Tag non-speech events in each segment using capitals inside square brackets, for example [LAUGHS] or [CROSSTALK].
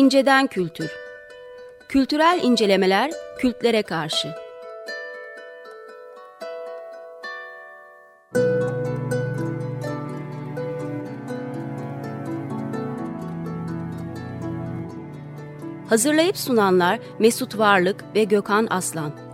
İnceden Kültür. Kültürel incelemeler kültlere karşı. Hazırlayıp sunanlar Mesut Varlık ve Gökhan Aslan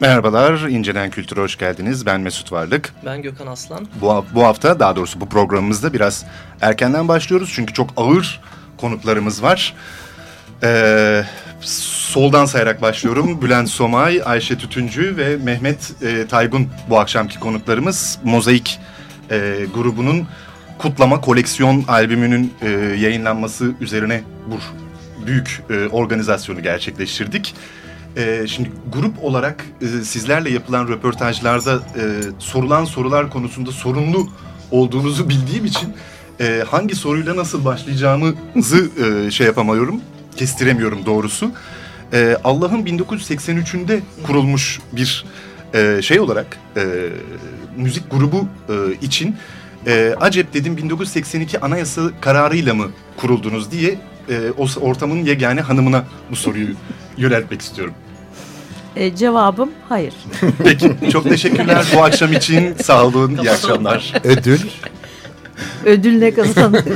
Merhabalar, İncelen Kültür'e hoş geldiniz. Ben Mesut Varlık. Ben Gökhan Aslan. Bu, bu hafta, daha doğrusu bu programımızda biraz erkenden başlıyoruz. Çünkü çok ağır konuklarımız var. Ee, soldan sayarak başlıyorum. [LAUGHS] Bülent Somay, Ayşe Tütüncü ve Mehmet e, Taygun bu akşamki konuklarımız. Mozaik e, grubunun kutlama koleksiyon albümünün e, yayınlanması üzerine bu büyük e, organizasyonu gerçekleştirdik. E, şimdi grup olarak e, sizlerle yapılan röportajlarda e, sorulan sorular konusunda sorumlu olduğunuzu [LAUGHS] bildiğim için e, hangi soruyla nasıl başlayacağımızı e, şey yapamıyorum, kestiremiyorum doğrusu. E, Allah'ın 1983'ünde kurulmuş bir e, şey olarak e, müzik grubu e, için e, acep dedim 1982 anayasa kararıyla mı kuruldunuz diye e, o ortamın yegane hanımına bu soruyu yöneltmek istiyorum. E, cevabım hayır. [LAUGHS] Peki çok teşekkürler bu akşam için sağ olun iyi akşamlar. Ödül? Ödül ne kazandı? [LAUGHS]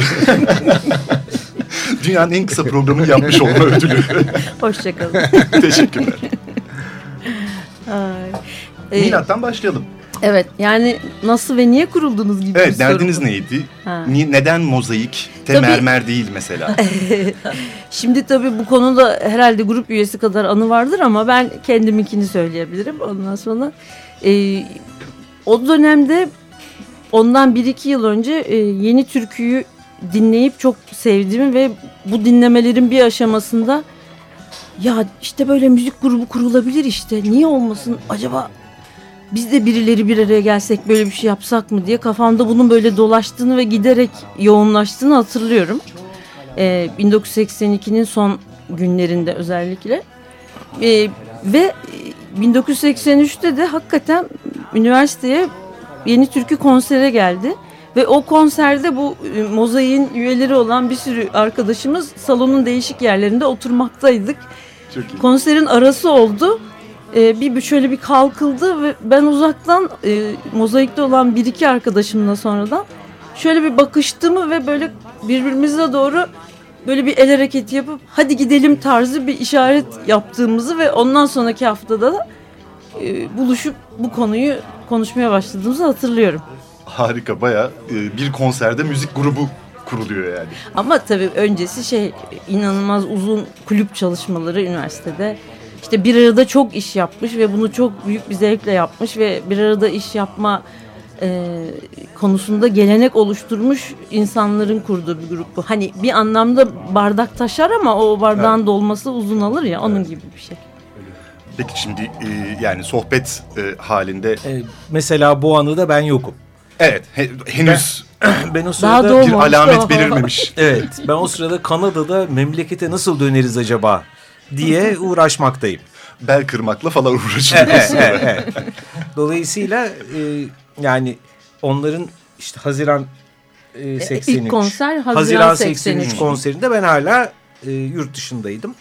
Dünyanın en kısa programını yapmış olma ödülü. [LAUGHS] Hoşçakalın. Teşekkürler. Ay. E, Milattan başlayalım. Evet yani nasıl ve niye kuruldunuz gibi Evet bir derdiniz soru bu. neydi? Ha. Ni- neden mozaik? Te Tabii- mermer değil mesela. [LAUGHS] Şimdi tabii bu konuda herhalde grup üyesi kadar anı vardır ama ben kendiminkini söyleyebilirim. Ondan sonra e, o dönemde ondan bir iki yıl önce e, yeni türküyü dinleyip çok sevdiğimi ve bu dinlemelerin bir aşamasında ya işte böyle müzik grubu kurulabilir işte niye olmasın acaba biz de birileri bir araya gelsek böyle bir şey yapsak mı diye kafamda bunun böyle dolaştığını ve giderek yoğunlaştığını hatırlıyorum. Ee, 1982'nin son günlerinde özellikle Ee, ve e, 1983'te de hakikaten üniversiteye yeni türkü konsere geldi ve o konserde bu e, mozaiğin üyeleri olan bir sürü arkadaşımız salonun değişik yerlerinde oturmaktaydık. Konserin arası oldu. Ee, bir şöyle bir kalkıldı ve ben uzaktan e, mozaikte olan bir iki arkadaşımla sonradan şöyle bir bakıştığımı ve böyle birbirimize doğru böyle bir el hareketi yapıp hadi gidelim tarzı bir işaret yaptığımızı ve ondan sonraki haftada da e, buluşup bu konuyu konuşmaya başladığımızı hatırlıyorum. Harika baya bir konserde müzik grubu kuruluyor yani. Ama tabii öncesi şey inanılmaz uzun kulüp çalışmaları üniversitede. İşte bir arada çok iş yapmış ve bunu çok büyük bir zevkle yapmış ve bir arada iş yapma e, konusunda gelenek oluşturmuş insanların kurduğu bir grup bu. Hani bir anlamda bardak taşar ama o bardağın dolması uzun alır ya onun gibi bir şey. Peki şimdi e, yani sohbet e, halinde Ee, mesela bu anıda ben yokum. evet he- henüz Ben [CLEARS THROAT] o Daha sırada bir alamet o. belirmemiş. evet ben o sırada Kanada'da memlekete nasıl döneriz acaba diye [LAUGHS] uğraşmaktayım. Bel kırmakla falan Evet, uğraşıyorsun. evet, evet. Dolayısıyla e, yani onların işte Haziran e, 83 ilk konser Haziran 83. konserinde ben hala e, yurt dışındaydım.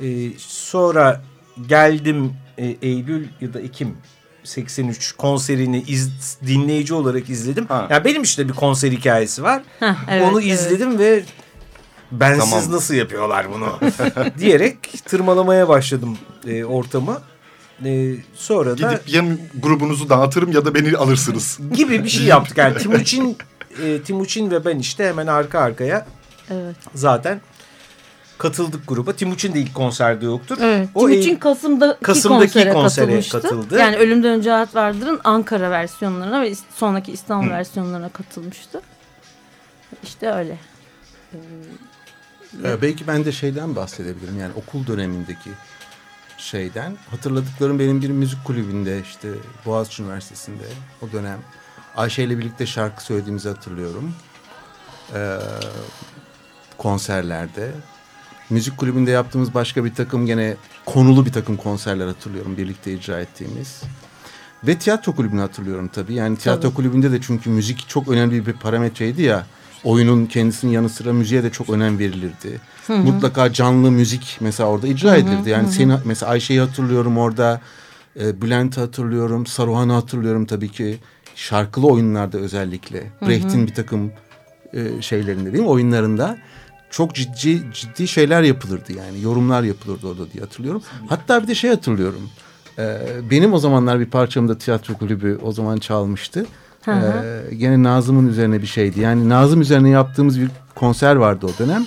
E, sonra geldim e, Eylül ya da Ekim 83 konserini iz, dinleyici olarak izledim. Ha. Yani benim işte bir konser hikayesi var. Heh, evet, Onu evet. izledim ve bensiz Tamam. nasıl yapıyorlar bunu [LAUGHS] diyerek tırmalamaya başladım e, ortamı. E, sonra da Gidip ya grubunuzu dağıtırım ya da beni alırsınız. gibi bir şey yaptık. Yani Timuçin, e, Timuçin ve ben işte hemen arka arkaya Evet. zaten katıldık gruba. Timuçin de ilk konserde yoktur. Evet. O Timuçin Eylül- Kasım'daki, Kasım'daki konsere, konsere katıldı. Yani Ölümden Önce Hayat Vardır'ın Ankara versiyonlarına ve sonraki İstanbul versiyonlarına katılmıştı. İşte öyle. Ee, belki ben de şeyden bahsedebilirim. Yani okul dönemindeki şeyden. Hatırladıklarım benim bir müzik kulübünde işte Boğaziçi Üniversitesi'nde o dönem Ayşe ile birlikte şarkı söylediğimizi hatırlıyorum. Ee, konserlerde. Müzik kulübünde yaptığımız başka bir takım gene konulu bir takım konserler hatırlıyorum birlikte icra ettiğimiz. Ve tiyatro kulübünü hatırlıyorum tabii. Yani tiyatro kulübünde de çünkü müzik çok önemli bir parametreydi ya. Oyunun kendisinin yanı sıra müziğe de çok önem verilirdi. Mutlaka canlı müzik mesela orada icra edilirdi. Yani seni mesela Ayşe'yi hatırlıyorum orada. E, Bülent'i hatırlıyorum. Saruhan'ı hatırlıyorum tabii ki. Şarkılı oyunlarda özellikle. Brecht'in bir takım e, şeylerinde değil mi? Oyunlarında çok ciddi ciddi şeyler yapılırdı yani. Yorumlar yapılırdı orada diye hatırlıyorum. Hatta bir de şey hatırlıyorum. Ee, benim o zamanlar bir parçamda tiyatro kulübü o zaman çalmıştı. Hı hı. Ee, gene Nazım'ın üzerine bir şeydi. Yani Nazım üzerine yaptığımız bir konser vardı o dönem.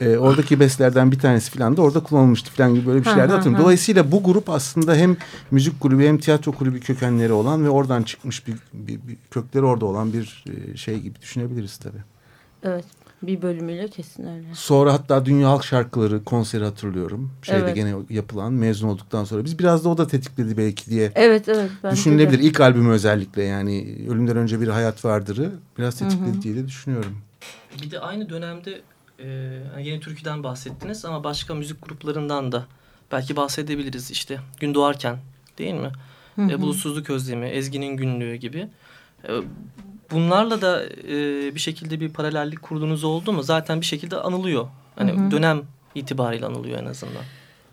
Ee, oradaki bestlerden bir tanesi falan da orada kullanılmıştı falan gibi böyle bir şeyler hatırlıyorum. Dolayısıyla bu grup aslında hem müzik kulübü hem tiyatro kulübü kökenleri olan ve oradan çıkmış bir, bir, bir kökleri orada olan bir e, şey gibi düşünebiliriz tabii. Evet. Bir bölümüyle kesin öyle. Sonra hatta Dünya Halk Şarkıları konseri hatırlıyorum. Şeyde Evet. gene yapılan mezun olduktan sonra. Biz biraz da o da tetikledi belki diye Evet evet. de. düşünülebilir. İlk albümü özellikle yani Ölümden Önce Bir Hayat Vardır'ı biraz tetikledi diye de düşünüyorum. Bir de aynı dönemde e, yani yeni türküden bahsettiniz ama başka müzik gruplarından da belki bahsedebiliriz işte. Gün doğarken değil mi? E, Bulutsuzluk Özlemi, Ezgi'nin Günlüğü gibi. E, bunlarla da e, bir şekilde bir paralellik kurduğunuz oldu mu? Zaten bir şekilde anılıyor. Hani dönem itibariyle anılıyor en azından.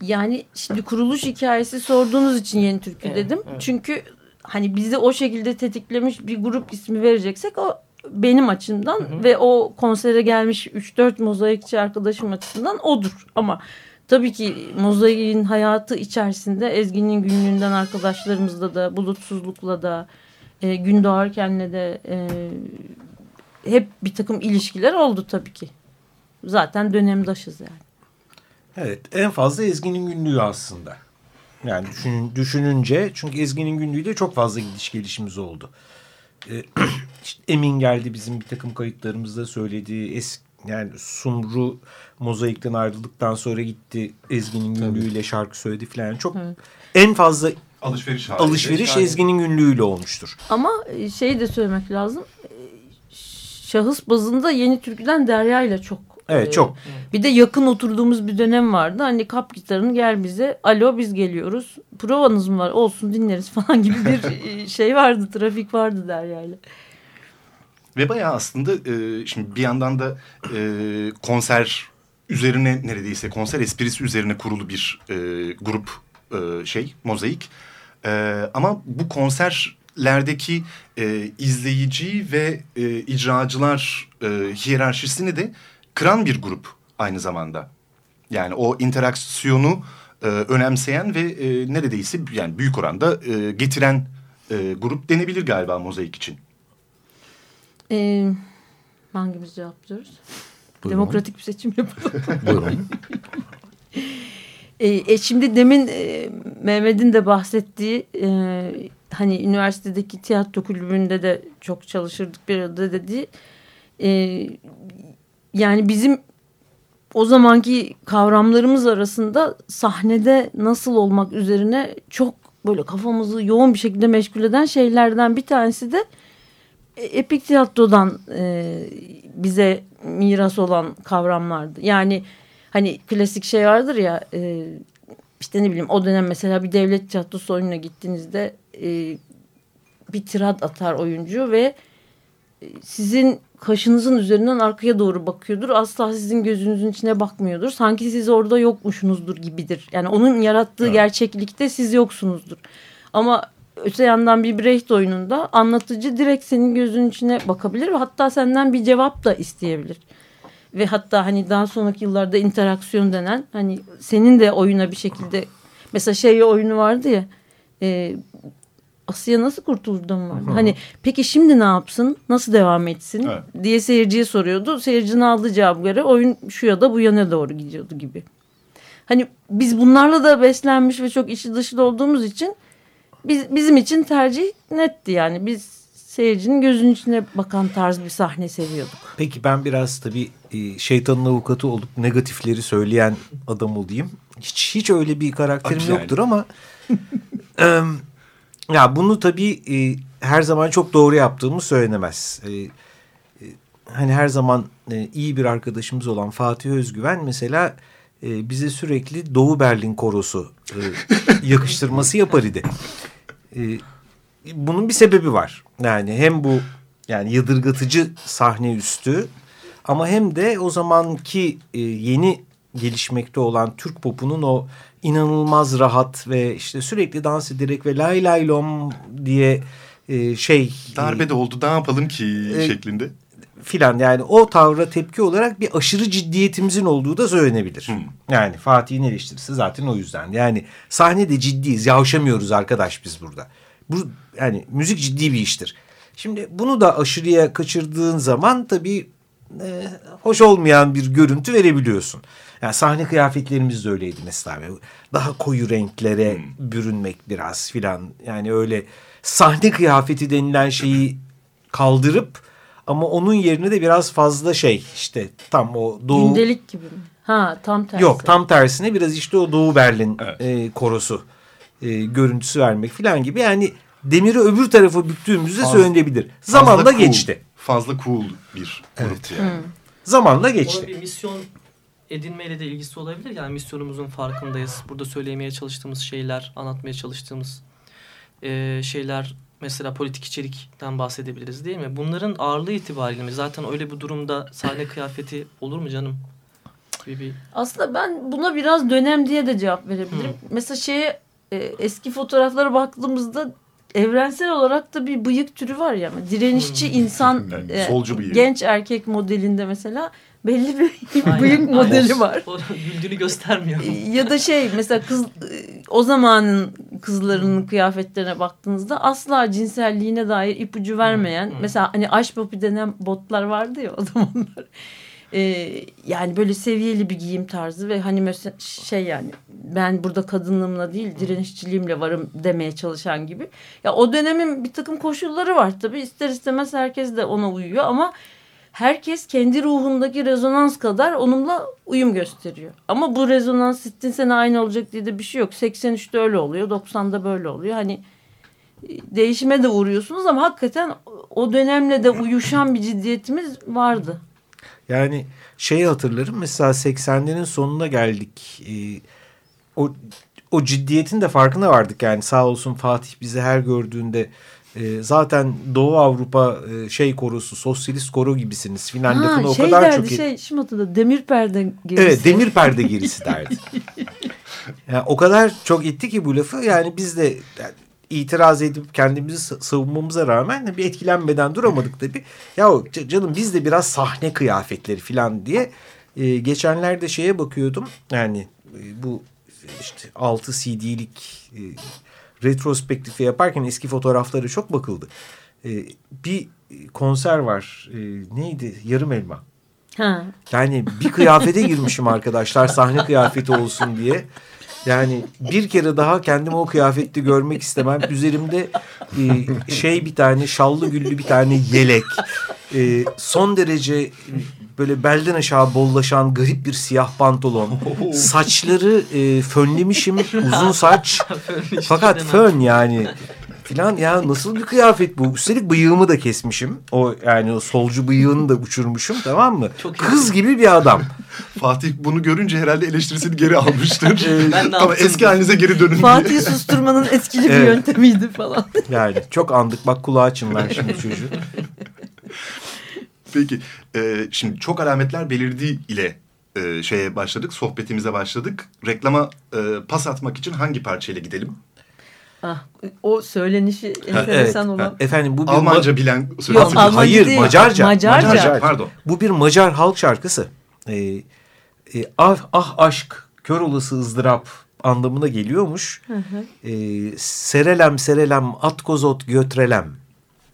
Yani şimdi kuruluş hikayesi sorduğunuz için yeni türkü Evet, dedim. evet. Çünkü hani bizi o şekilde tetiklemiş bir grup ismi vereceksek o benim açımdan ve o konsere gelmiş 3-4 mozaikçi arkadaşım açısından odur. Ama tabii ki mozaiğin hayatı içerisinde Ezgi'nin günlüğünden arkadaşlarımızla da bulutsuzlukla da e, gün doğarkenle de e, hep bir takım ilişkiler oldu tabii ki. Zaten dönemdaşız yani. Evet en fazla Ezgi'nin günlüğü aslında. Yani düşün, düşününce çünkü Ezgi'nin günlüğüyle çok fazla gidiş gelişimiz oldu. Ee, [CLEARS THROAT] işte Emin geldi bizim bir takım kayıtlarımızda söylediği es, yani Sumru mozaikten ayrıldıktan sonra gitti Ezgi'nin günlüğüyle şarkı söyledi falan. Çok en fazla Alışveriş halinde. alışveriş Yani- Ezgi'nin günlüğüyle olmuştur. Ama e, şey de söylemek lazım. e, Şahıs bazında yeni türküden Derya ile çok. Evet e, çok. Bir de yakın oturduğumuz bir dönem vardı. Hani kap gitarını gel bize. Alo biz geliyoruz. Provanız mı var? Olsun dinleriz falan gibi bir [LAUGHS] şey vardı. Trafik vardı Derya ile. Ve bayağı aslında e, şimdi bir yandan da e, konser üzerine neredeyse konser esprisi üzerine kurulu bir e, grup e, şey mozaik. E, ama bu konserlerdeki e, izleyici ve e, icracılar e, hiyerarşisini de kıran bir grup aynı zamanda. Yani o interaksiyonu e, önemseyen ve e, neredeyse yani büyük oranda e, getiren e, grup denebilir galiba mozaik için. E, hangimiz cevaplıyoruz? Buyurun. Demokratik bir seçim yapalım. Buyurun. [LAUGHS] E, e, şimdi demin e, Mehmet'in de bahsettiği e, hani üniversitedeki tiyatro kulübünde de çok çalışırdık bir arada dediği e, yani bizim o zamanki kavramlarımız arasında sahnede nasıl olmak üzerine çok böyle kafamızı yoğun bir şekilde meşgul eden şeylerden bir tanesi de e, epik tiyatrodan e, bize miras olan kavramlardı. Yani hani klasik şey vardır ya e, işte ne bileyim o dönem mesela bir devlet tiyatrosu oyununa gittiğinizde e, bir tirad atar oyuncu ve e, sizin kaşınızın üzerinden arkaya doğru bakıyordur. Asla sizin gözünüzün içine bakmıyordur. Sanki siz orada yokmuşsunuzdur gibidir. Yani onun yarattığı gerçeklikte siz yoksunuzdur. Ama öte yandan bir Brecht oyununda anlatıcı direkt senin gözünün içine bakabilir ve hatta senden bir cevap da isteyebilir. Ve hatta hani daha sonraki yıllarda interaksiyon denen hani senin de oyuna bir şekilde mesela şey oyunu vardı ya e, Asya nasıl kurtulurdan vardı. [LAUGHS] Hani peki şimdi ne yapsın? Nasıl devam etsin? Evet. diye seyirciye soruyordu. Seyircinin aldığı cevap göre oyun şu ya da bu yana doğru gidiyordu gibi. Hani biz bunlarla da beslenmiş ve çok içi dışı olduğumuz için biz, bizim için tercih netti yani. Biz seyircinin gözünün içine bakan tarz bir sahne seviyorduk. Peki ben biraz tabii e, şeytanın avukatı olup negatifleri söyleyen adam olayım. Hiç hiç öyle bir karakterim yani. yoktur ama [LAUGHS] em, ya bunu tabii e, her zaman çok doğru yaptığımı söylenemez. E, e, hani her zaman e, iyi bir arkadaşımız olan Fatih Özgüven mesela e, bize sürekli Doğu Berlin korosu e, [LAUGHS] yakıştırması yapar idi. E, bunun bir sebebi var. Yani hem bu yani yadırgatıcı sahne üstü ama hem de o zamanki e, yeni gelişmekte olan Türk popunun o inanılmaz rahat ve işte sürekli dans ederek ve lay lay lom diye e, şey Darbe de oldu ne yapalım ki E, şeklinde. filan yani o tavra tepki olarak bir aşırı ciddiyetimizin olduğu da söylenebilir. Yani Fatih'in eleştirisi zaten o yüzden. Yani sahnede ciddiyiz, yavşamıyoruz arkadaş biz burada. Bu yani müzik ciddi bir iştir. Şimdi bunu da aşırıya kaçırdığın zaman tabii e, hoş olmayan bir görüntü verebiliyorsun. Yani sahne kıyafetlerimiz de öyleydi mesela. Daha koyu renklere bürünmek biraz filan. Yani öyle sahne kıyafeti denilen şeyi kaldırıp ama onun yerine de biraz fazla şey işte tam o doğu... Gündelik gibi mi? Ha tam tersi. Yok tam tersine biraz işte o Doğu Berlin Evet. e, korosu e, görüntüsü vermek falan gibi. Yani demiri öbür tarafa büktüğümüzde Fazla- söylenebilir. Zamanla cool, geçti. Fazla cool bir gruptu yani. Zamanla Onun geçti. bir misyon edinmeyle de ilgisi olabilir. Yani misyonumuzun farkındayız. Burada söylemeye çalıştığımız şeyler, anlatmaya çalıştığımız e, şeyler mesela politik içerikten bahsedebiliriz değil mi? Bunların ağırlığı itibariyle mi? Zaten öyle bir durumda sahne kıyafeti olur mu canım? Gibi bir Aslında ben buna biraz dönem diye de cevap verebilirim. Mesela şeye e, eski fotoğraflara baktığımızda evrensel olarak da bir bıyık türü var ya. Direnişçi insan [LAUGHS] Yani e, solcu bıyığı. genç erkek modelinde mesela belli bir [LAUGHS] Aynen, bıyık aynen. modeli var. O güldüğünü göstermiyor. ya da şey mesela kız e, o zamanın kızlarının kıyafetlerine baktığınızda asla cinselliğine dair ipucu vermeyen hı. mesela hani aş popi denen botlar vardı ya o zamanlar. Ee, yani böyle seviyeli bir giyim tarzı ve hani mesela şey yani ben burada kadınlığımla değil direnişçiliğimle varım demeye çalışan gibi. Ya o dönemin bir takım koşulları var tabii ister istemez herkes de ona uyuyor ama herkes kendi ruhundaki rezonans kadar onunla uyum gösteriyor. Ama bu rezonans sittin sene aynı olacak diye de bir şey yok. 83'te öyle oluyor, 90'da böyle oluyor. Hani e, değişime de uğruyorsunuz ama hakikaten o dönemle de uyuşan bir ciddiyetimiz vardı. Yani şeyi hatırlarım mesela 80'lerin sonuna geldik. Ee, o o ciddiyetin de farkına vardık yani sağ olsun Fatih bizi her gördüğünde e, zaten Doğu Avrupa e, şey korosu, sosyalist koro gibisiniz filan lafını o şey kadar derdi çok şey şimdi hatırladım demir perde gerisi. Evet demir perde gerisi derdi. [LAUGHS] Yani o kadar çok etti ki bu lafı yani biz de yani itiraz edip kendimizi sa- savunmamıza rağmen de bir etkilenmeden duramadık tabii. Ya canım biz de biraz sahne kıyafetleri falan diye e, geçenlerde şeye bakıyordum. Yani e, bu işte 6 CD'lik e, retrospektifi yaparken eski fotoğraflara çok bakıldı. E, bir konser var. E, neydi? Yarım elma. Ha. Yani bir kıyafete girmişim arkadaşlar sahne kıyafeti olsun diye. Yani bir kere daha kendimi o kıyafette görmek istemem. Üzerimde e, şey bir tane şallı güllü bir tane yelek. E, son derece e, böyle belden aşağı bollaşan garip bir siyah pantolon. Saçları e, fönlemişim uzun saç. [LAUGHS] Fakat fön yani filan ya nasıl bir kıyafet bu? Üstelik bıyığımı da kesmişim. O yani o solcu bıyığını da uçurmuşum tamam mı? Çok iyi. Kız gibi bir adam. [LAUGHS] Fatih bunu görünce herhalde eleştirisini geri almıştır. [LAUGHS] Ben de Ama eski halinize geri dönün. Fatih'i susturmanın etkili bir Evet. yöntemiydi falan. [LAUGHS] Yani çok andık bak kulağı çınlar şimdi çocuğu. Peki e, şimdi çok alametler belirdiği ile e, şeye başladık, sohbetimize başladık. Reklama e, pas atmak için hangi parçayla gidelim? Ah, o söylenişi enteresan olan. Ha, Efendim bu bir Almanca Ma- bilen Yok. Almanca Hayır, değil. Macarca. Macarca. Macarca, pardon. bu bir Macar halk şarkısı. Ee, e, ah, ah aşk kör olası ızdırap anlamına geliyormuş. Ee, serelem serelem at kozot götrelem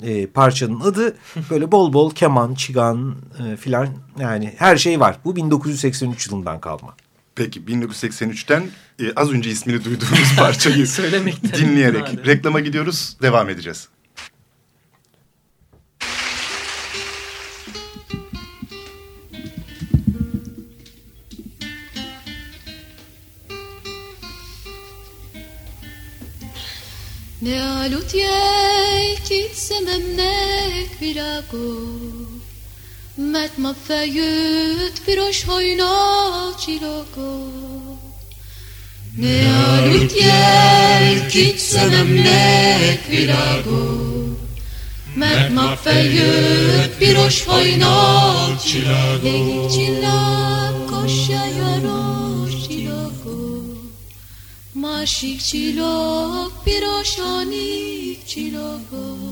e, parçanın adı böyle bol bol keman, çigan e, filan yani her şey var. Bu 1983 yılından kalma. Peki 1983'ten e, az önce ismini duyduğumuz [LAUGHS] parçayı Söylemekten dinleyerek herhalde. reklama gidiyoruz, devam edeceğiz. Ne alut jej kit szememnek virágok, mert ma feljött piros hajnal csillagok. Ne alut jej kit szememnek virágok, mert ma feljött piros hajnal csillagok. Egyik csillagos jajáros csillagok, Másik csillag, piros anik csillagok.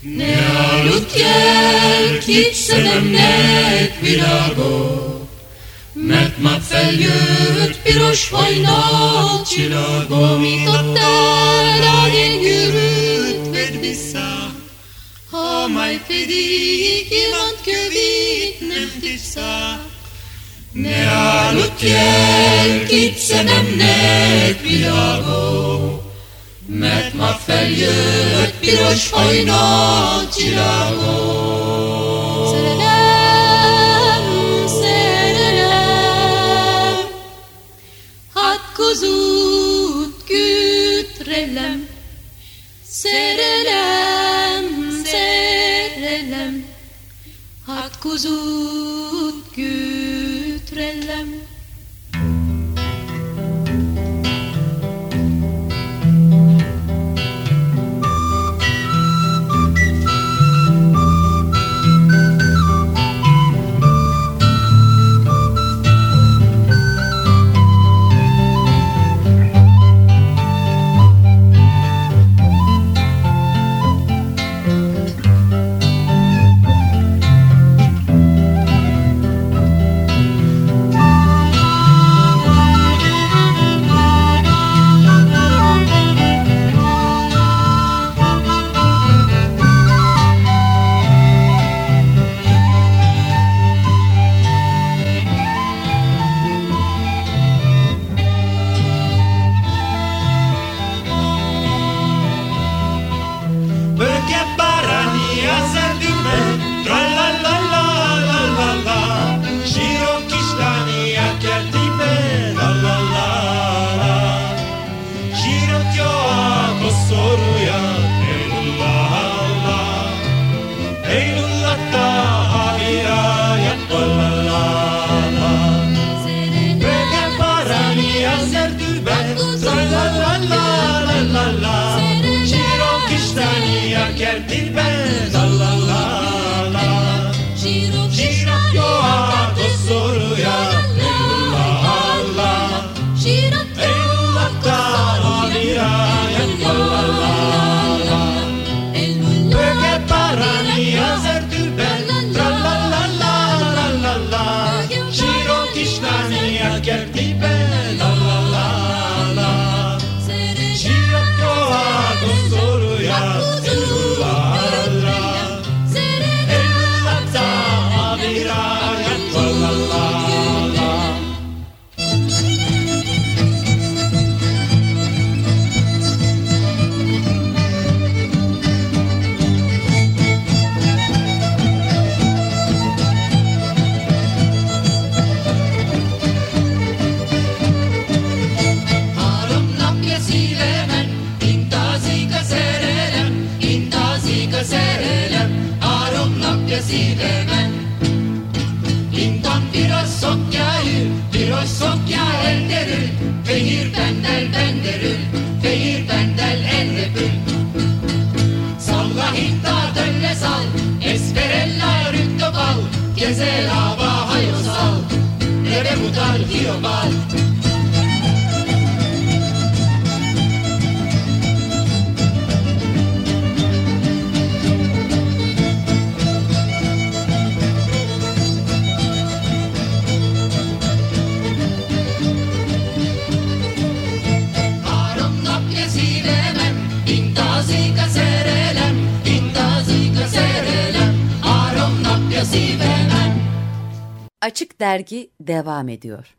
Ne aludj el, kit szememnek világot, mert már feljött piros hajnal csillagom, mint a tárán én gyűrűt vedd vissza, ha majd pedig kívánt kövét nem tisztá. Ne aludj el, kit szememnek világot, Mert mafel jött, piros hajnal csillagon. Szerelem, szerelem, hát kozút küt relem. Szerelem, szerelem, hát kozút küt relem. Açık Dergi devam ediyor.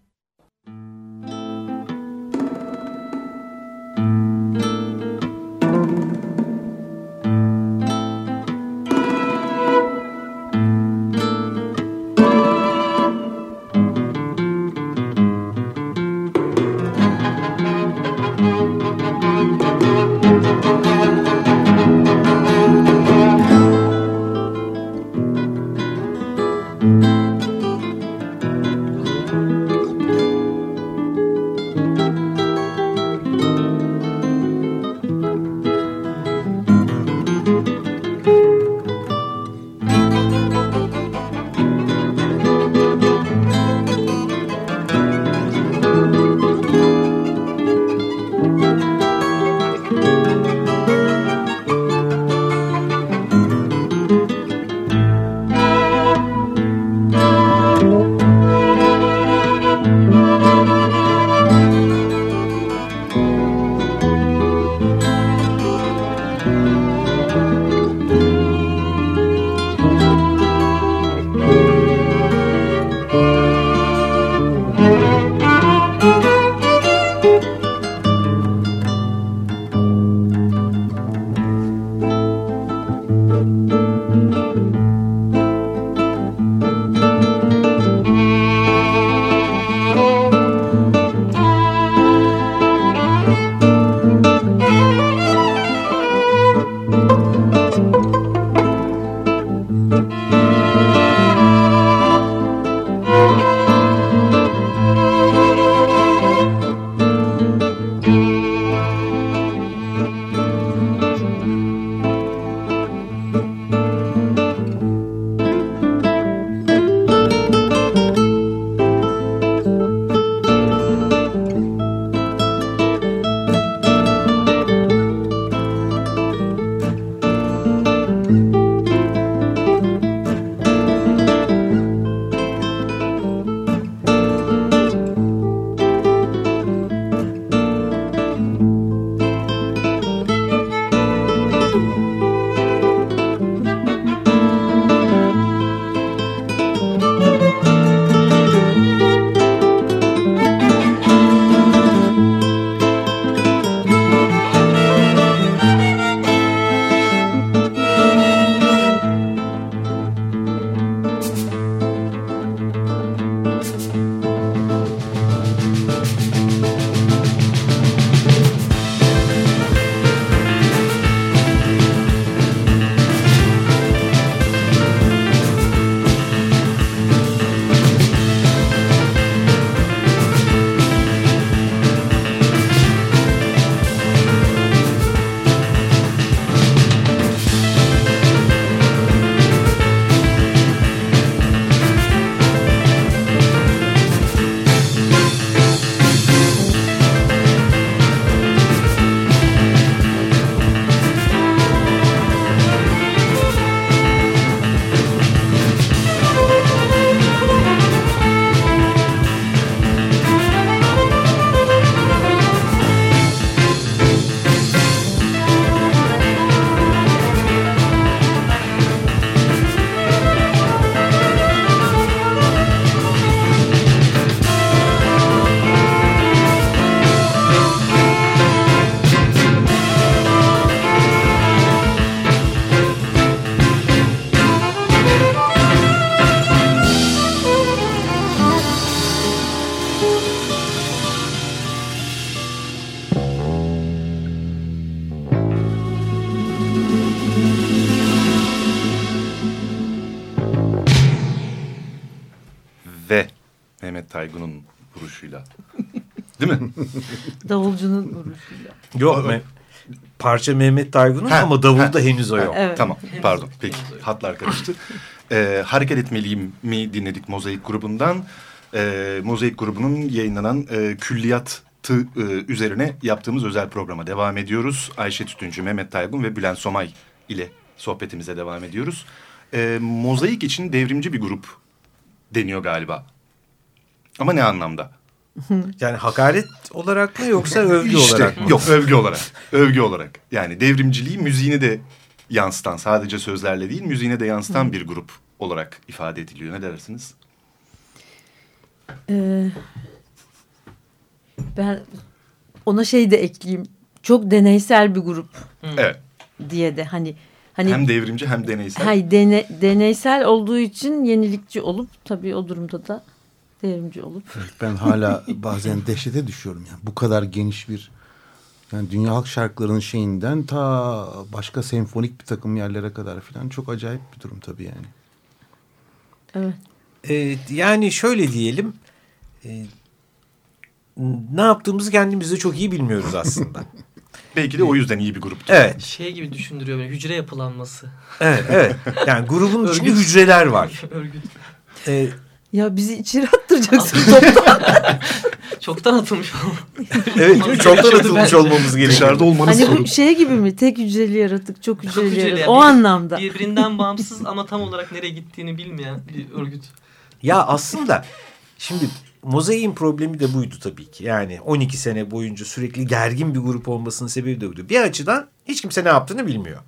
Yok me- parça Mehmet Taygun'un Ha, ama davulda ha. henüz o yok. Evet. Tamam pardon peki hatlar karıştı. [LAUGHS] Ee, Hareket Etmeliyim mi dinledik Mozaik grubundan. Ee, Mozaik grubunun yayınlanan e, külliyatı e, üzerine yaptığımız özel programa devam ediyoruz. Ayşe Tütüncü, Mehmet Taygun ve Bülent Somay ile sohbetimize devam ediyoruz. Ee, Mozaik için devrimci bir grup deniyor galiba. Ama ne anlamda? [LAUGHS] Yani hakaret olarak mı yoksa övgü İşte, olarak mı? Yok övgü olarak. Övgü olarak. Yani devrimciliği müziğine de yansıtan sadece sözlerle değil müziğine de yansıtan bir grup olarak ifade ediliyor. Ne dersiniz? Ee, ben ona şey de ekleyeyim. Çok deneysel bir grup Evet. diye de hani hani Hem devrimci hem deneysel. hay dene, deneysel olduğu için yenilikçi olup tabii o durumda da devrimci olup Ben hala [LAUGHS] bazen dehşete düşüyorum. Yani bu kadar geniş bir yani dünya halk şarkılarının şeyinden ta başka senfonik bir takım yerlere kadar falan çok acayip bir durum tabii yani. evet. Ee, yani şöyle diyelim. e, ne yaptığımızı kendimiz de çok iyi bilmiyoruz aslında. [LAUGHS] Belki de o yüzden iyi bir grup. evet, Şey gibi düşündürüyor beni. Hücre yapılanması. evet, evet. Yani [LAUGHS] grubun içinde hücreler var. Örgüt. Ee, Ya bizi içeri attıracaksın [LAUGHS] toptan. [LAUGHS] Çoktan atılmış [LAUGHS] evet, çoktan atılmış olmamız gerekiyor. Dışarıda olmanız hani bu şey gibi mi? Tek hücreli yaratık, çok hücreli, hücreli yaratık. yani. O anlamda. Birbirinden bağımsız ama tam olarak nereye gittiğini bilmeyen bir örgüt. Ya aslında şimdi Mozaik'in problemi de buydu tabii ki. Yani 12 sene boyunca sürekli gergin bir grup olmasının sebebi de buydu. Bir açıdan hiç kimse ne yaptığını bilmiyor.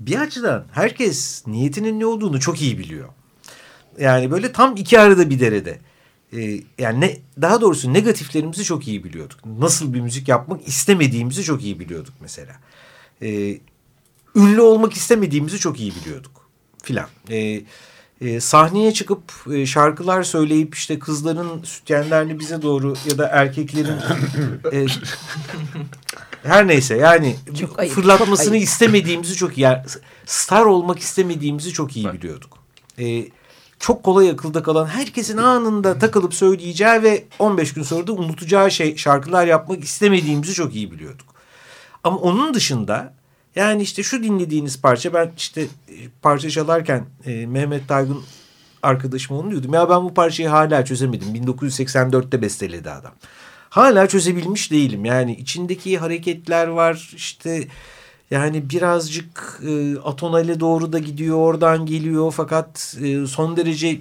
Bir açıdan herkes niyetinin ne olduğunu çok iyi biliyor. Yani böyle tam iki arada bir derede. Ee, yani ne, daha doğrusu negatiflerimizi çok iyi biliyorduk. Nasıl bir müzik yapmak istemediğimizi çok iyi biliyorduk mesela. Ee, ünlü olmak istemediğimizi çok iyi biliyorduk filan. Ee, e, sahneye çıkıp e, şarkılar söyleyip işte kızların sütyenlerini bize doğru ya da erkeklerin e, her neyse yani Çok ayıp, fırlatmasını çok istemediğimizi çok iyi yani star olmak istemediğimizi çok iyi biliyorduk. E, çok kolay akılda kalan herkesin anında takılıp söyleyeceği ve 15 gün sonra da unutacağı şey şarkılar yapmak istemediğimizi çok iyi biliyorduk. Ama onun dışında yani işte şu dinlediğiniz parça ben işte e, parça çalarken e, Mehmet Taygun arkadaşıma onu diyordum. Ya ben bu parçayı hala çözemedim. 1984'te besteledi adam. Hala çözebilmiş değilim. Yani içindeki hareketler var işte yani birazcık e, atonale doğru da gidiyor oradan geliyor fakat e, son derece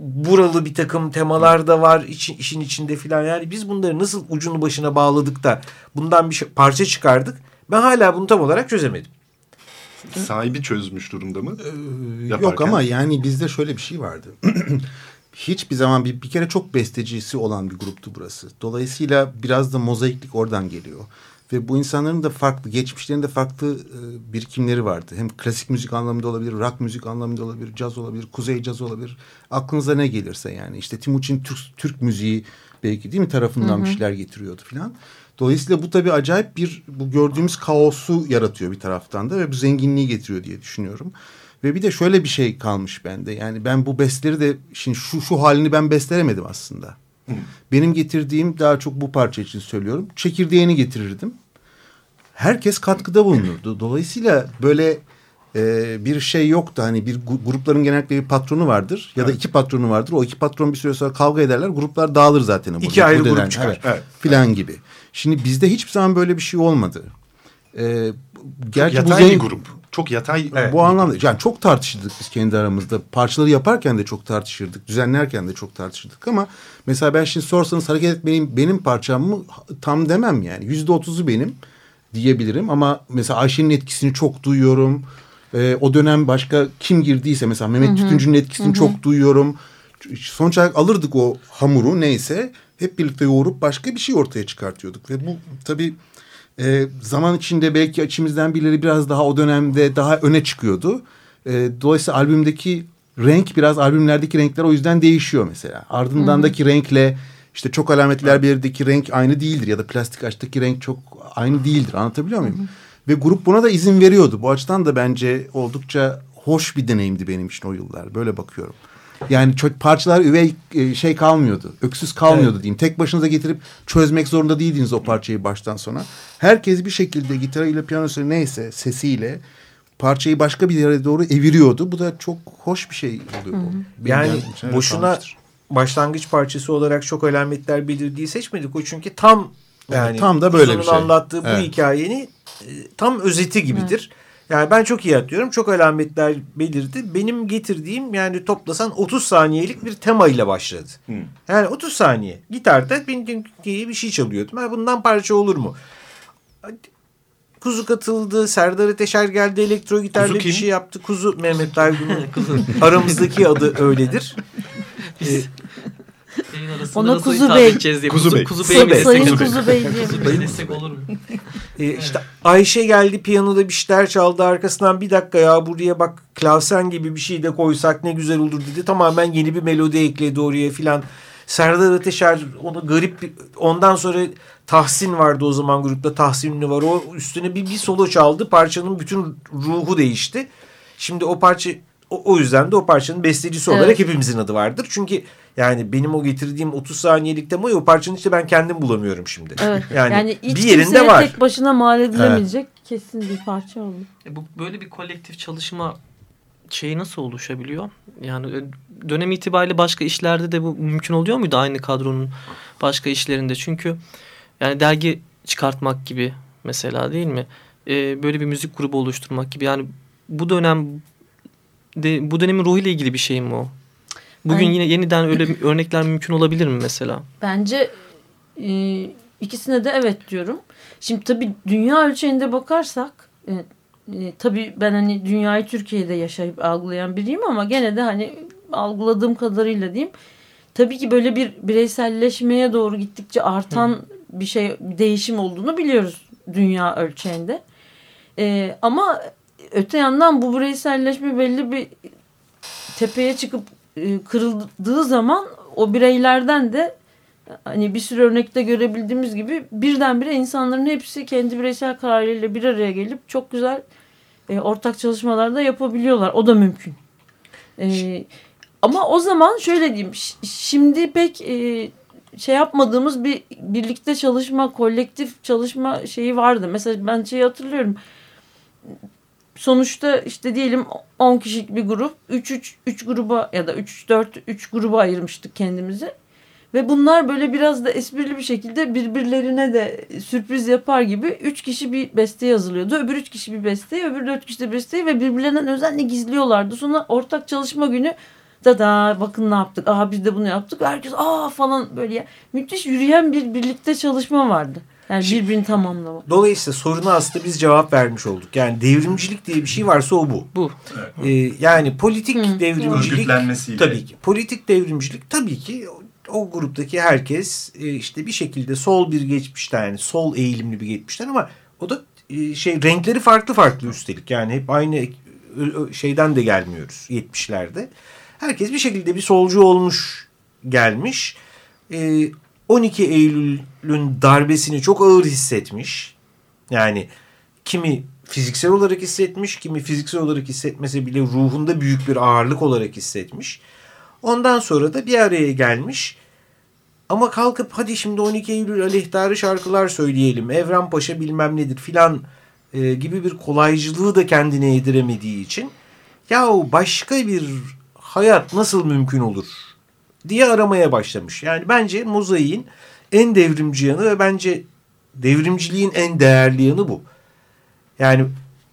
buralı bir takım temalar da var için, işin içinde filan. Yani biz bunları nasıl ucunu başına bağladık da bundan bir şey, parça çıkardık. Ben hala bunu tam olarak çözemedim. Sahibi çözmüş durumda mı? Yok Yaparken. ama yani bizde şöyle bir şey vardı. [CLEARS THROAT] Hiçbir zaman bir, bir kere çok bestecisi olan bir gruptu burası. Dolayısıyla biraz da mozaiklik oradan geliyor. Ve bu insanların da farklı, geçmişlerinde farklı e, birikimleri vardı. Hem klasik müzik anlamında olabilir, rock müzik anlamında olabilir, caz olabilir, kuzey caz olabilir. Aklınıza ne gelirse yani. İşte Timuçin Türk, Türk müziği belki değil mi tarafından bir şeyler getiriyordu falan. Dolayısıyla bu tabii acayip bir bu gördüğümüz kaosu yaratıyor bir taraftan da ve bu zenginliği getiriyor diye düşünüyorum. Ve bir de şöyle bir şey kalmış bende. Yani ben bu bestleri de şimdi şu şu halini ben bestelemedim aslında. Benim getirdiğim daha çok bu parça için söylüyorum. Çekirdeğini getirirdim. Herkes katkıda bulunurdu. Dolayısıyla böyle e, bir şey yoktu. Hani bir grupların genellikle bir patronu vardır ya da iki patronu vardır. O iki patron bir süre sonra kavga ederler. Gruplar dağılır zaten. İki Burada. ayrı Bu grup çıkar. Evet, Evet. Filan gibi. Şimdi bizde hiçbir zaman böyle bir şey olmadı. E, gerçi bu Yatay bir zengin- grup. Çok yatay. Evet. bu anlamda yani çok tartışırdık biz kendi aramızda. Parçaları yaparken de çok tartışırdık. Düzenlerken de çok tartışırdık ama mesela ben şimdi sorsanız hareket etmeyin benim parçam mı tam demem yani. Yüzde otuzu benim diyebilirim ama mesela Ayşe'nin etkisini çok duyuyorum. Ee, o dönem başka kim girdiyse mesela Mehmet Tütüncü'nün etkisini çok duyuyorum. Sonuç olarak alırdık o hamuru neyse hep birlikte yoğurup başka bir şey ortaya çıkartıyorduk. Ve bu tabii e, zaman içinde belki içimizden birileri biraz daha o dönemde daha öne çıkıyordu. E, dolayısıyla albümdeki renk biraz albümlerdeki renkler o yüzden değişiyor mesela. Ardındandaki renkle işte çok alametler bir yerdeki renk aynı değildir ya da plastik açtaki renk çok aynı değildir. Anlatabiliyor muyum? Ve grup buna da izin veriyordu. Bu açıdan da bence oldukça hoş bir deneyimdi benim için o yıllar. Böyle bakıyorum. Yani çok parçalar üvey e, şey kalmıyordu. Öksüz kalmıyordu diyeyim. Tek başınıza getirip çözmek zorunda değildiniz o parçayı baştan sona. Herkes bir şekilde gitarıyla piyanosu neyse sesiyle parçayı başka bir yere doğru eviriyordu. Bu da çok hoş bir şey oluyor. bu. Benim Yani boşuna kalmıştır. başlangıç parçası olarak çok alametler belirdiği seçmedik. O çünkü tam yani tam da böyle bir şey. anlattığı bu Evet. hikayenin e, tam özeti gibidir. Yani ben çok iyi hatırlıyorum. Çok alametler belirdi. Benim getirdiğim yani toplasan 30 saniyelik bir tema ile başladı. Yani 30 saniye. Gitarda benim diye bir şey çalıyordum. Ha, bundan parça olur mu? Kuzu katıldı. Serdar Ateşer geldi. Elektro gitarla bir şey yaptı. Kuzu Mehmet Taygun'un [LAUGHS] aramızdaki adı öyledir. Ee, Arasında Ona nasıl Kuzu hitap Bey. edeceğiz diye. Kuzu Kuzu, Bey. Kuzu Kuzu Bey mi Bey. desek? Sayın Kuzu Kuzu Beyciğim. Kuzu Bey desek olur mu? E, işte Ayşe geldi piyanoda bir şeyler çaldı arkasından bir dakika ya buraya bak klavsen gibi bir şey de koysak ne güzel olur dedi. Tamamen yeni bir melodi ekledi oraya filan. Serdar Ateşer onu garip bir, ondan sonra Tahsin vardı o zaman grupta Tahsin Ünlü var. O üstüne bir, bir solo çaldı. Parçanın bütün ruhu değişti. Şimdi o parça o, o yüzden de o parçanın bestecisi olarak Evet. hepimizin adı vardır. Çünkü yani benim o getirdiğim 30 saniyelik temayı o parçanın işte ben kendim bulamıyorum şimdi. Evet. Yani, Yani, hiç bir yerinde var. tek başına mal edilemeyecek kesin bir parça oldu. E bu böyle bir kolektif çalışma şeyi nasıl oluşabiliyor? Yani e, dönem itibariyle başka işlerde de bu mümkün oluyor muydu aynı kadronun başka işlerinde? Çünkü yani dergi çıkartmak gibi mesela değil mi? E, böyle bir müzik grubu oluşturmak gibi yani bu dönem de bu dönemin ruhuyla ilgili bir şey mi o? Bugün Ben- yine yeniden öyle örnekler mümkün olabilir mi mesela? Bence e, ikisine de evet diyorum. Şimdi tabii dünya ölçeğinde bakarsak e, e, tabii ben hani dünyayı Türkiye'de yaşayıp algılayan biriyim ama gene de hani algıladığım kadarıyla diyeyim. Tabii ki böyle bir bireyselleşmeye doğru gittikçe artan bir şey bir değişim olduğunu biliyoruz dünya ölçeğinde. E, ama öte yandan bu bireyselleşme belli bir tepeye çıkıp e, kırıldığı zaman o bireylerden de hani bir sürü örnekte görebildiğimiz gibi birdenbire insanların hepsi kendi bireysel kararlarıyla bir araya gelip çok güzel e, ortak çalışmalar da yapabiliyorlar. O da mümkün. E, ama o zaman şöyle diyeyim. Şimdi pek e, şey yapmadığımız bir birlikte çalışma, kolektif çalışma şeyi vardı. Mesela ben şeyi hatırlıyorum. Sonuçta işte diyelim 10 kişilik bir grup 3 3 3 gruba ya da 3 4 3 gruba ayırmıştık kendimizi. Ve bunlar böyle biraz da esprili bir şekilde birbirlerine de sürpriz yapar gibi üç kişi bir beste yazılıyordu. Öbür üç kişi bir besteyi, öbür dört kişi de besteyi ve birbirlerinden özenle gizliyorlardı. Sonra ortak çalışma günü da da bakın ne yaptık. Aa biz de bunu yaptık. Herkes aa falan böyle ya. Müthiş yürüyen bir birlikte çalışma vardı. Yani birbirini tamamlama. Dolayısıyla soruna aslında biz cevap vermiş olduk. Yani devrimcilik diye bir şey varsa o bu. Bu. Ee, yani politik devrimcilik Örgütlenmesiyle. tabii ki. Politik devrimcilik tabii ki o, o gruptaki herkes e, işte bir şekilde sol bir geçmişten yani sol eğilimli bir geçmişten ama o da e, şey renkleri farklı farklı üstelik. Yani hep aynı şeyden de gelmiyoruz 70'lerde. Herkes bir şekilde bir solcu olmuş gelmiş. E, 12 Eylül'ün darbesini çok ağır hissetmiş. Yani kimi fiziksel olarak hissetmiş, kimi fiziksel olarak hissetmese bile ruhunda büyük bir ağırlık olarak hissetmiş. Ondan sonra da bir araya gelmiş. Ama kalkıp hadi şimdi 12 Eylül aleyhtarı şarkılar söyleyelim. Evren Paşa bilmem nedir filan e, gibi bir kolaycılığı da kendine yediremediği için yahu başka bir hayat nasıl mümkün olur diye aramaya başlamış. Yani bence mozaiğin en devrimci yanı ve bence devrimciliğin en değerli yanı bu. Yani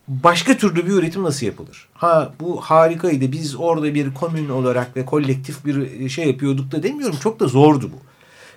başka türlü bir üretim nasıl yapılır? Ha bu harikaydı. Biz orada bir komün olarak ve kolektif bir şey yapıyorduk da demiyorum. Çok da zordu bu.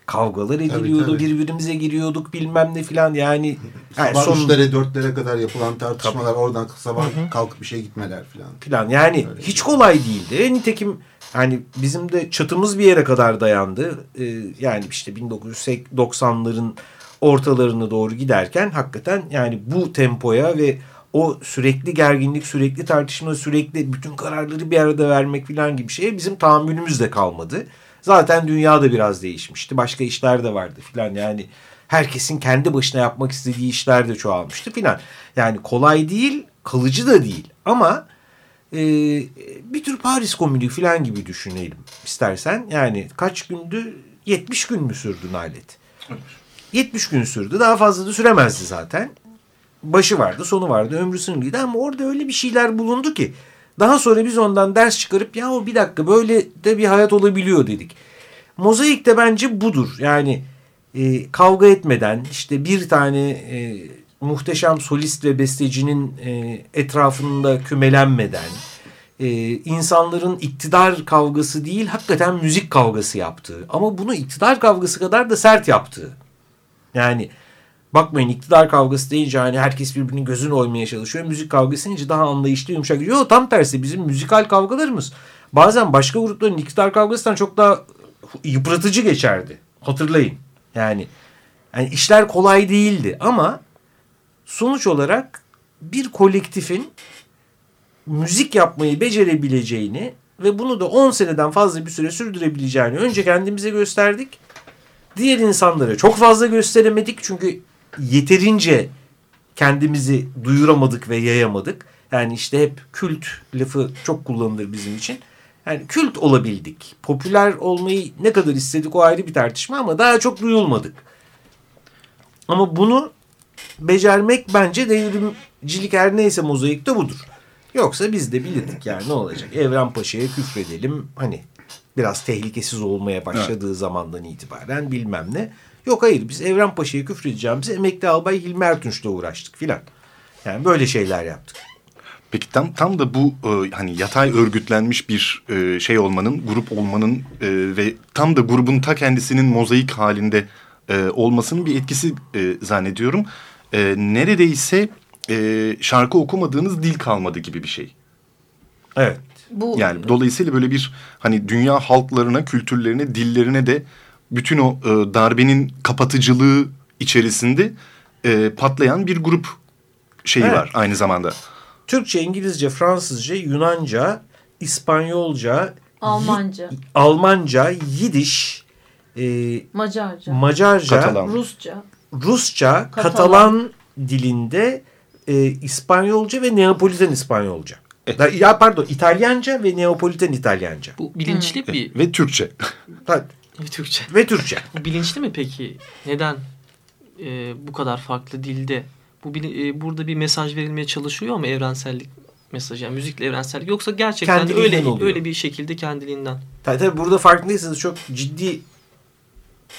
Kavgalar ediliyordu, tabii. birbirimize giriyorduk bilmem ne filan yani. yani Sabah son- üçlere dörtlere kadar yapılan tartışmalar oradan sabah kalkıp bir şeye gitmeler falan. filan. Yani hiç kolay değildi. E, nitekim yani bizim de çatımız bir yere kadar dayandı. Ee, yani işte 1990'ların ortalarına doğru giderken hakikaten yani bu tempoya ve o sürekli gerginlik, sürekli tartışma, sürekli bütün kararları bir arada vermek filan gibi şeye bizim tahammülümüz de kalmadı. Zaten dünya da biraz değişmişti. Başka işler de vardı filan yani herkesin kendi başına yapmak istediği işler de çoğalmıştı filan. Yani kolay değil, kalıcı da değil ama e, bir tür Paris komünü falan gibi düşünelim istersen. Yani kaç gündü? 70 gün mü sürdü nalet? 70 gün sürdü. Daha fazla da süremezdi zaten. Başı vardı, sonu vardı, ömrü sınırlıydı ama orada öyle bir şeyler bulundu ki daha sonra biz ondan ders çıkarıp ya o bir dakika böyle de bir hayat olabiliyor dedik. Mozaik de bence budur. Yani e, kavga etmeden işte bir tane e, muhteşem solist ve bestecinin e, etrafında kümelenmeden e, insanların iktidar kavgası değil hakikaten müzik kavgası yaptığı ama bunu iktidar kavgası kadar da sert yaptığı. Yani bakmayın iktidar kavgası deyince hani herkes birbirinin gözünü oymaya çalışıyor. Müzik kavgası deyince daha anlayışlı yumuşak. Yok tam tersi bizim müzikal kavgalarımız bazen başka grupların iktidar kavgasından çok daha yıpratıcı geçerdi. Hatırlayın. Yani, yani işler kolay değildi ama sonuç olarak bir kolektifin müzik yapmayı becerebileceğini ve bunu da 10 seneden fazla bir süre sürdürebileceğini önce kendimize gösterdik. Diğer insanlara çok fazla gösteremedik çünkü yeterince kendimizi duyuramadık ve yayamadık. Yani işte hep kült lafı çok kullanılır bizim için. Yani kült olabildik. Popüler olmayı ne kadar istedik o ayrı bir tartışma ama daha çok duyulmadık. Ama bunu becermek bence devrimcilik her neyse mozaikte budur. Yoksa biz de bilirdik yani ne olacak. Evren Paşa'ya küfredelim hani biraz tehlikesiz olmaya başladığı evet. zamandan itibaren bilmem ne. Yok hayır biz Evren Paşa'ya küfredeceğimize emekli albay Hilmi Ertunç'la uğraştık filan. Yani böyle şeyler yaptık. Peki tam tam da bu e, hani yatay örgütlenmiş bir e, şey olmanın, grup olmanın e, ve tam da grubun ta kendisinin mozaik halinde e, olmasının bir etkisi e, zannediyorum. E, neredeyse e, şarkı okumadığınız dil kalmadı gibi bir şey. Evet. Bu... Yani dolayısıyla böyle bir hani dünya halklarına, kültürlerine, dillerine de bütün o e, darbenin kapatıcılığı içerisinde e, patlayan bir grup şeyi evet. var aynı zamanda. Türkçe, İngilizce, Fransızca, Yunanca, İspanyolca, Almanca, Almanca, Yidiş, e, Macarca, Macarca, Katalan. Rusça, Rusça, Katalan, Katalan dilinde e, İspanyolca ve Neapoliten İspanyolca. Evet. Ya pardon İtalyanca ve Neapoliten İtalyanca. Bu bilinçli hmm. bir... Ve Türkçe. ve Türkçe. Ve Türkçe. Bu bilinçli mi peki? Neden e, bu kadar farklı dilde? Bu e, burada bir mesaj verilmeye çalışıyor mu evrensellik mesajı? Yani müzikle evrensellik yoksa gerçekten öyle oluyor. öyle bir şekilde kendiliğinden. Tabii tabii burada farkındaysanız çok ciddi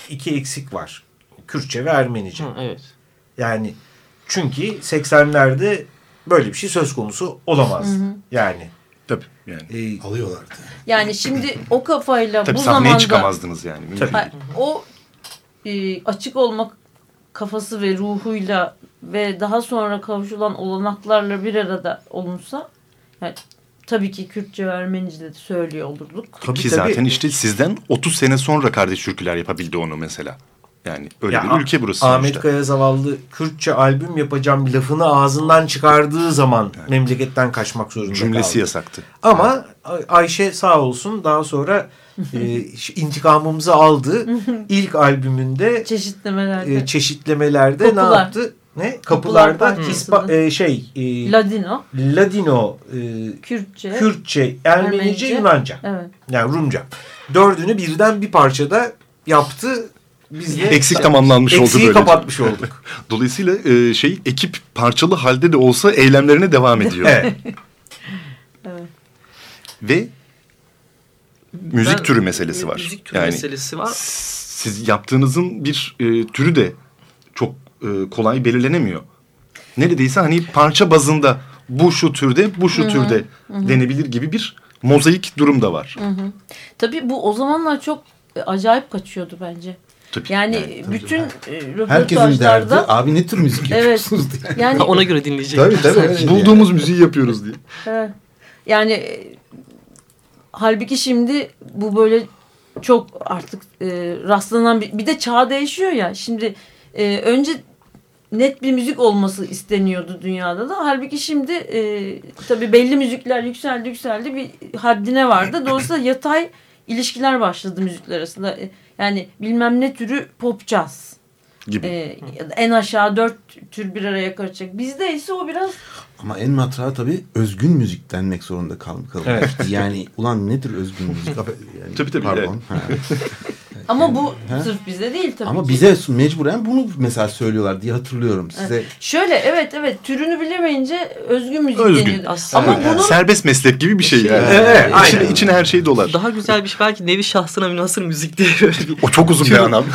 iki eksik var. Kürtçe ve Ermenice. Hı, evet. Yani çünkü 80'lerde böyle bir şey söz konusu olamaz. Hı hı. Yani. Tabii yani. E, Alıyorlardı. Yani şimdi o kafayla Tabii bu sahneye zamanda. çıkamazdınız yani. Tabii. O e, açık olmak kafası ve ruhuyla ve daha sonra kavuşulan olanaklarla bir arada olunsa yani tabii ki Kürtçe ve Ermenice de söylüyor olurduk. Tabii, ki tabii. zaten işte sizden 30 sene sonra kardeş türküler yapabildi onu mesela. Yani öyle ya, bir ülke burası. Ahmet sonuçta. Kaya zavallı Kürtçe albüm yapacağım lafını ağzından çıkardığı zaman yani. memleketten kaçmak zorunda Cümlesi kaldı. Cümlesi yasaktı. Ama yani. Ayşe sağ olsun daha sonra [LAUGHS] e, intikamımızı aldı. [LAUGHS] İlk albümünde çeşitlemelerde, e, çeşitlemelerde Kapılar. ne yaptı? Ne? Kapılarda Hispa, e, şey e, Ladino, Ladino, e, Kürtçe, Kürtçe, Ermenice, Ermenice, Yunanca. Evet. Yani Rumca. Dördünü birden bir parçada yaptı biz de eksik tamamlanmış oldu böylece. kapatmış olduk. [LAUGHS] Dolayısıyla e, şey ekip parçalı halde de olsa eylemlerine devam [LAUGHS] ediyor. evet. evet. Ve müzik ben, türü meselesi var. Müzik türü yani, meselesi var. Siz yaptığınızın bir e, türü de çok e, kolay belirlenemiyor. Neredeyse hani parça bazında bu şu türde, bu şu Hı -hı. türde Hı -hı. denebilir gibi bir mozaik durum da var. Hı -hı. Tabii bu o zamanlar çok acayip kaçıyordu bence. Tabii. Yani evet, bütün tabii. Herkesin derdi abi ne tür müzik yapıyorsunuz evet, diye. Yani, ona göre dinleyecek. Tabii tabii. Evet, Bulduğumuz yani. müziği yapıyoruz diye. Evet. Yani halbuki şimdi bu böyle çok artık e, rastlanan bir, bir de çağ değişiyor ya. Şimdi e, önce net bir müzik olması isteniyordu dünyada da. Halbuki şimdi e, tabii belli müzikler yükseldi yükseldi bir haddine vardı. Dolayısıyla yatay ilişkiler başladı müzikler arasında. Yani bilmem ne türü pop jazz. Gibi. Ee, en aşağı dört tür bir araya karışacak. Bizde ise o biraz Ama en matrağı tabii özgün müzik denmek zorunda kal kalmıştı. Evet. Yani ulan nedir özgün müzik? [LAUGHS] Yani, Tabii, tabii, Pardon. Ha. [LAUGHS] ama bu Ha? sırf bizde değil tabii Ama ki. bize mecburen bunu mesela söylüyorlar diye hatırlıyorum size. Şöyle evet evet türünü bilemeyince özgün müzik Özgün. deniyordu. Aslında Ama Evet, yani bunun serbest meslek gibi bir şey Şey, yani. evet, içine, aynen. içine her şey dolar. Daha güzel bir şey belki nevi şahsına münhasır müzik diye böyle bir O çok uzun bir anlam.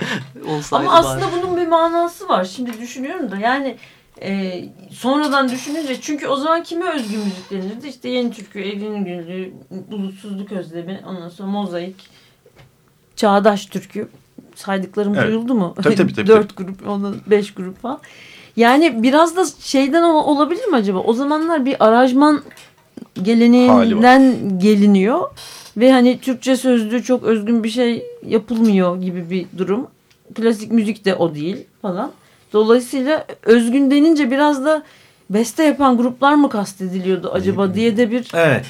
[LAUGHS] olsaydı Ama aslında bari. bunun bir manası var. Şimdi düşünüyorum da yani e, sonradan düşününce çünkü o zaman kime özgü müzik denirdi? İşte Yeni Türkü, Evinin Günlüğü, Bulutsuzluk Özlemi, ondan sonra Mozaik, Çağdaş Türkü saydıklarım Evet. duyuldu mu? Tabii, tabii, tabii, [LAUGHS] Dört grup, ondan beş grup falan. Yani biraz da şeyden ol- olabilir mi acaba? O zamanlar bir aranjman geleneğinden geliniyor. Ve hani Türkçe sözlüğü çok özgün bir şey yapılmıyor gibi bir durum. Klasik müzik de o değil falan. Dolayısıyla özgün denince biraz da beste yapan gruplar mı kastediliyordu acaba diye de bir Evet.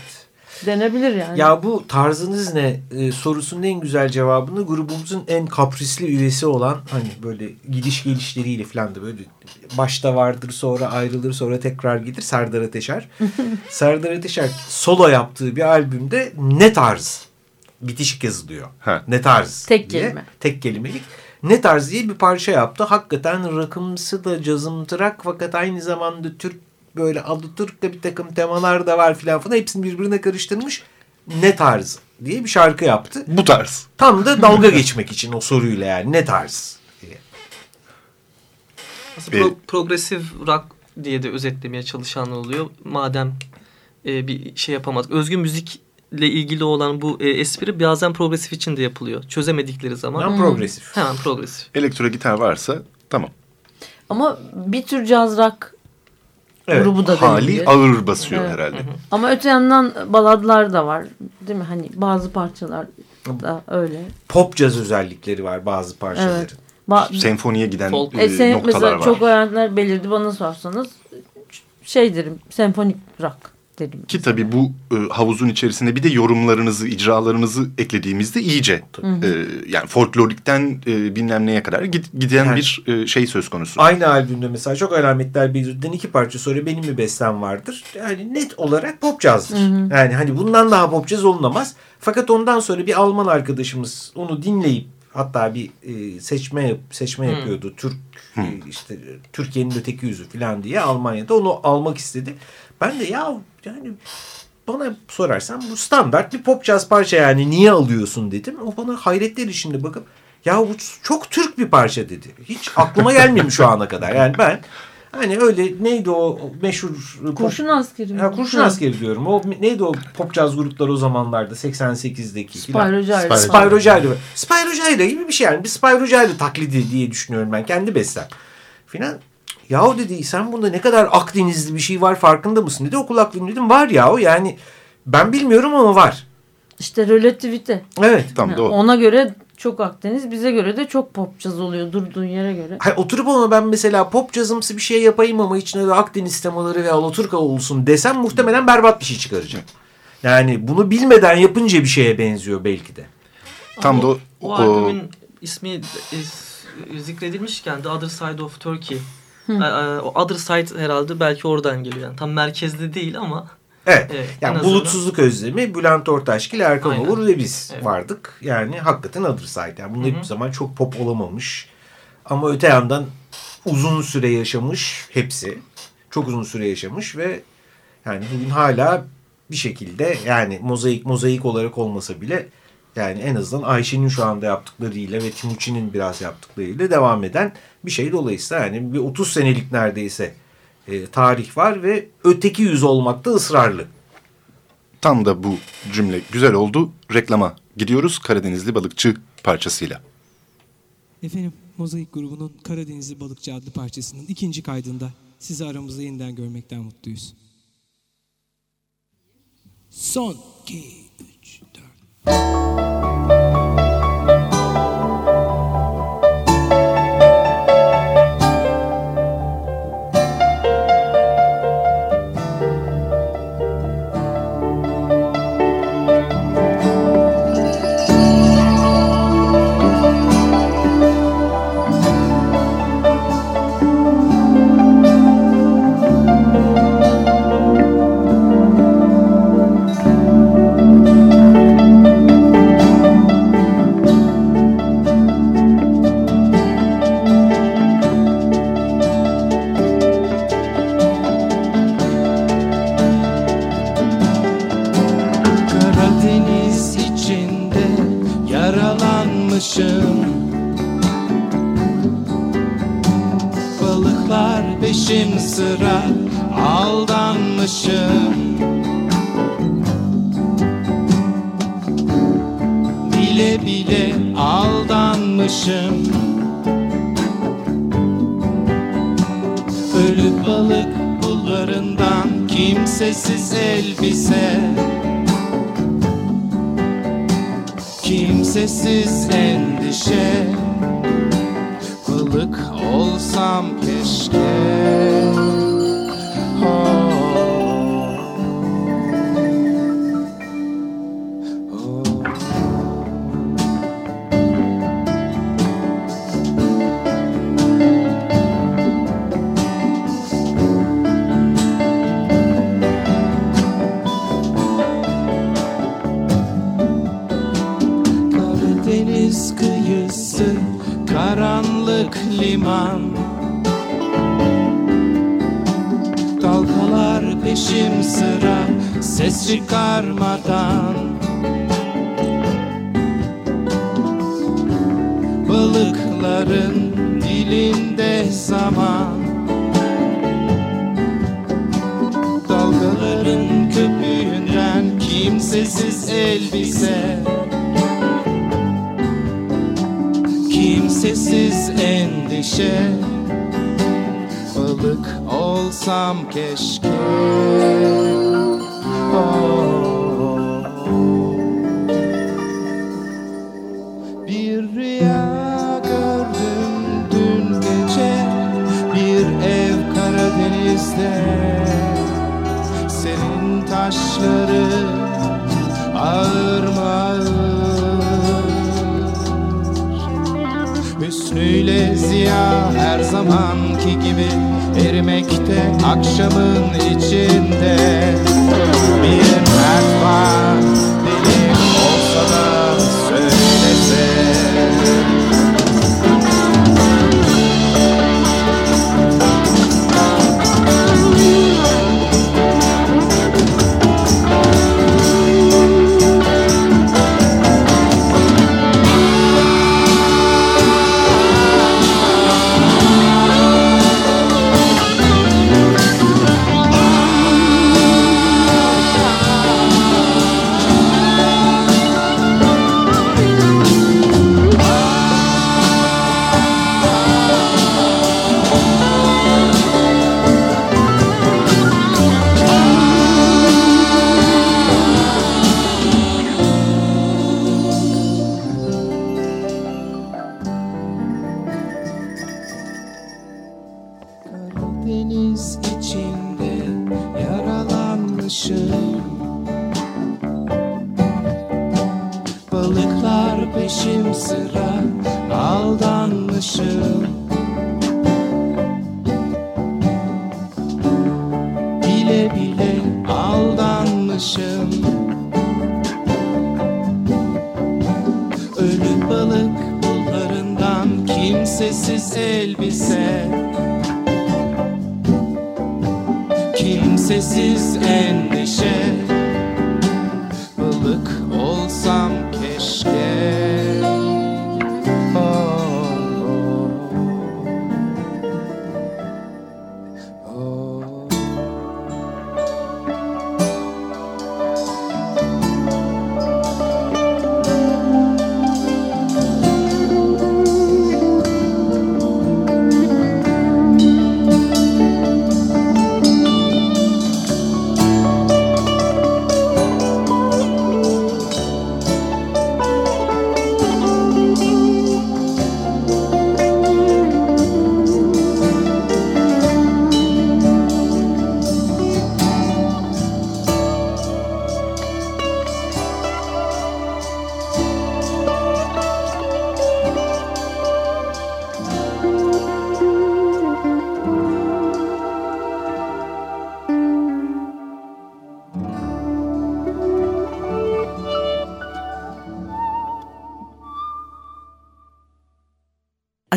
Denebilir yani. Ya bu tarzınız ne e, sorusunun en güzel cevabını grubumuzun en kaprisli üyesi olan hani böyle gidiş gelişleriyle falan da böyle başta vardır sonra ayrılır sonra tekrar gelir Serdar Ateşer. [LAUGHS] Serdar Ateşer solo yaptığı bir albümde ne tarz bitişik yazılıyor. Ha. Ne tarz Tek diye. kelime. Tek kelimelik. Ne tarz diye bir parça yaptı. Hakikaten rakımsı da cazımtırak fakat aynı zamanda Türk böyle Alaturk'ta bir takım temalar da var filan falan. Hepsini birbirine karıştırmış. Ne tarz diye bir şarkı yaptı. Bu tarz. Tam da dalga geçmek için o soruyla yani ne tarz diye. Aslında Ee, pro- progresif rock diye de özetlemeye çalışan oluyor. Madem e, bir şey yapamaz. Özgün müzikle ilgili olan bu e, espri bazen progresif için de yapılıyor. Çözemedikleri zaman Ben progresif. hemen progresif. Elektro gitar varsa tamam. Ama bir tür caz rock Evet. grubu da Hali denebilir. ağır basıyor Evet. herhalde. Ama öte yandan baladlar da var. Değil mi? Hani bazı parçalar da öyle. Pop caz özellikleri var bazı parçaların. Evet. Ba- Senfoniye giden Folk. e, E, sen, noktalar mesela var. çok öğrenciler belirdi bana sorsanız şey derim senfonik rock derim. Ki tabii bu e, havuzun içerisine bir de yorumlarınızı, icralarınızı eklediğimizde iyice e, yani folklorikten e, bilmem neye kadar gid- giden Yani- bir e, şey söz konusu. Aynı albümde mesela çok alametler belirden iki parça sonra benim bir bestem vardır. Yani net olarak pop cazdır. Yani hani bundan daha pop caz olunamaz. Fakat ondan sonra bir Alman arkadaşımız onu dinleyip hatta bir e, seçme yap- seçme yapıyordu. Türk e, işte Türkiye'nin öteki yüzü falan diye Almanya'da onu almak istedi. Ben de ya yani bana sorarsan bu standart bir pop caz parça yani niye alıyorsun dedim. O bana hayretler içinde bakıp ya bu çok Türk bir parça dedi. Hiç aklıma gelmemiş şu ana kadar. Yani ben hani öyle neydi o meşhur Kurşun askeri mi? ya kurşun askeri diyorum. O neydi o pop caz grupları o zamanlarda 88'deki filan. Spyro Gyra. Spyro Gyra. Spyro Gyra gibi bir şey yani. Bir Spyro Gyra taklidi diye düşünüyorum ben. Kendi bestem. Filan. Yahu dedi sen bunda ne kadar Akdenizli bir şey var farkında mısın dedi. O kulaklığım dedim var yahu yani ben bilmiyorum ama var. İşte relativite. Evet. Tam da o. Ona göre çok Akdeniz bize göre de çok pop caz oluyor durduğun yere göre. Hayır, oturup ona ben mesela pop cazımsı bir şey yapayım ama içine de Akdeniz temaları ve Alaturka olsun desem muhtemelen berbat bir şey çıkaracak. Yani bunu bilmeden yapınca bir şeye benziyor belki de. Tam Ama da o, o, o- albümün ismi e, zikredilmişken The Other Side of Turkey. E, e, O Other Side herhalde belki oradan geliyor. Yani tam merkezde değil ama Evet. Evet, yani bulutsuzluk özlemi Bülent Ortaçgil, Erkan Aynen. Oğur ve biz Evet. vardık. Yani hakikaten Other Side. Yani bunlar hiçbir zaman çok pop olamamış. Ama öte yandan uzun süre yaşamış hepsi. Çok uzun süre yaşamış ve yani bugün hala bir şekilde yani mozaik mozaik olarak olmasa bile yani en azından Ayşe'nin şu anda yaptıklarıyla ve Timuçin'in biraz yaptıklarıyla devam eden bir şey. Dolayısıyla yani bir 30 senelik neredeyse e, tarih var ve öteki yüz olmakta ısrarlı. tam da bu cümle güzel oldu. Reklama gidiyoruz Karadenizli balıkçı parçasıyla. Efendim Mozaik grubunun Karadenizli Balıkçı adlı parçasının ikinci kaydında sizi aramızda yeniden görmekten mutluyuz. Son 2, 3, 4. denizde Senin taşları ağır mı ağır? Hüsnüyle ziya her zamanki gibi Erimekte akşamın içinde. Bir mert var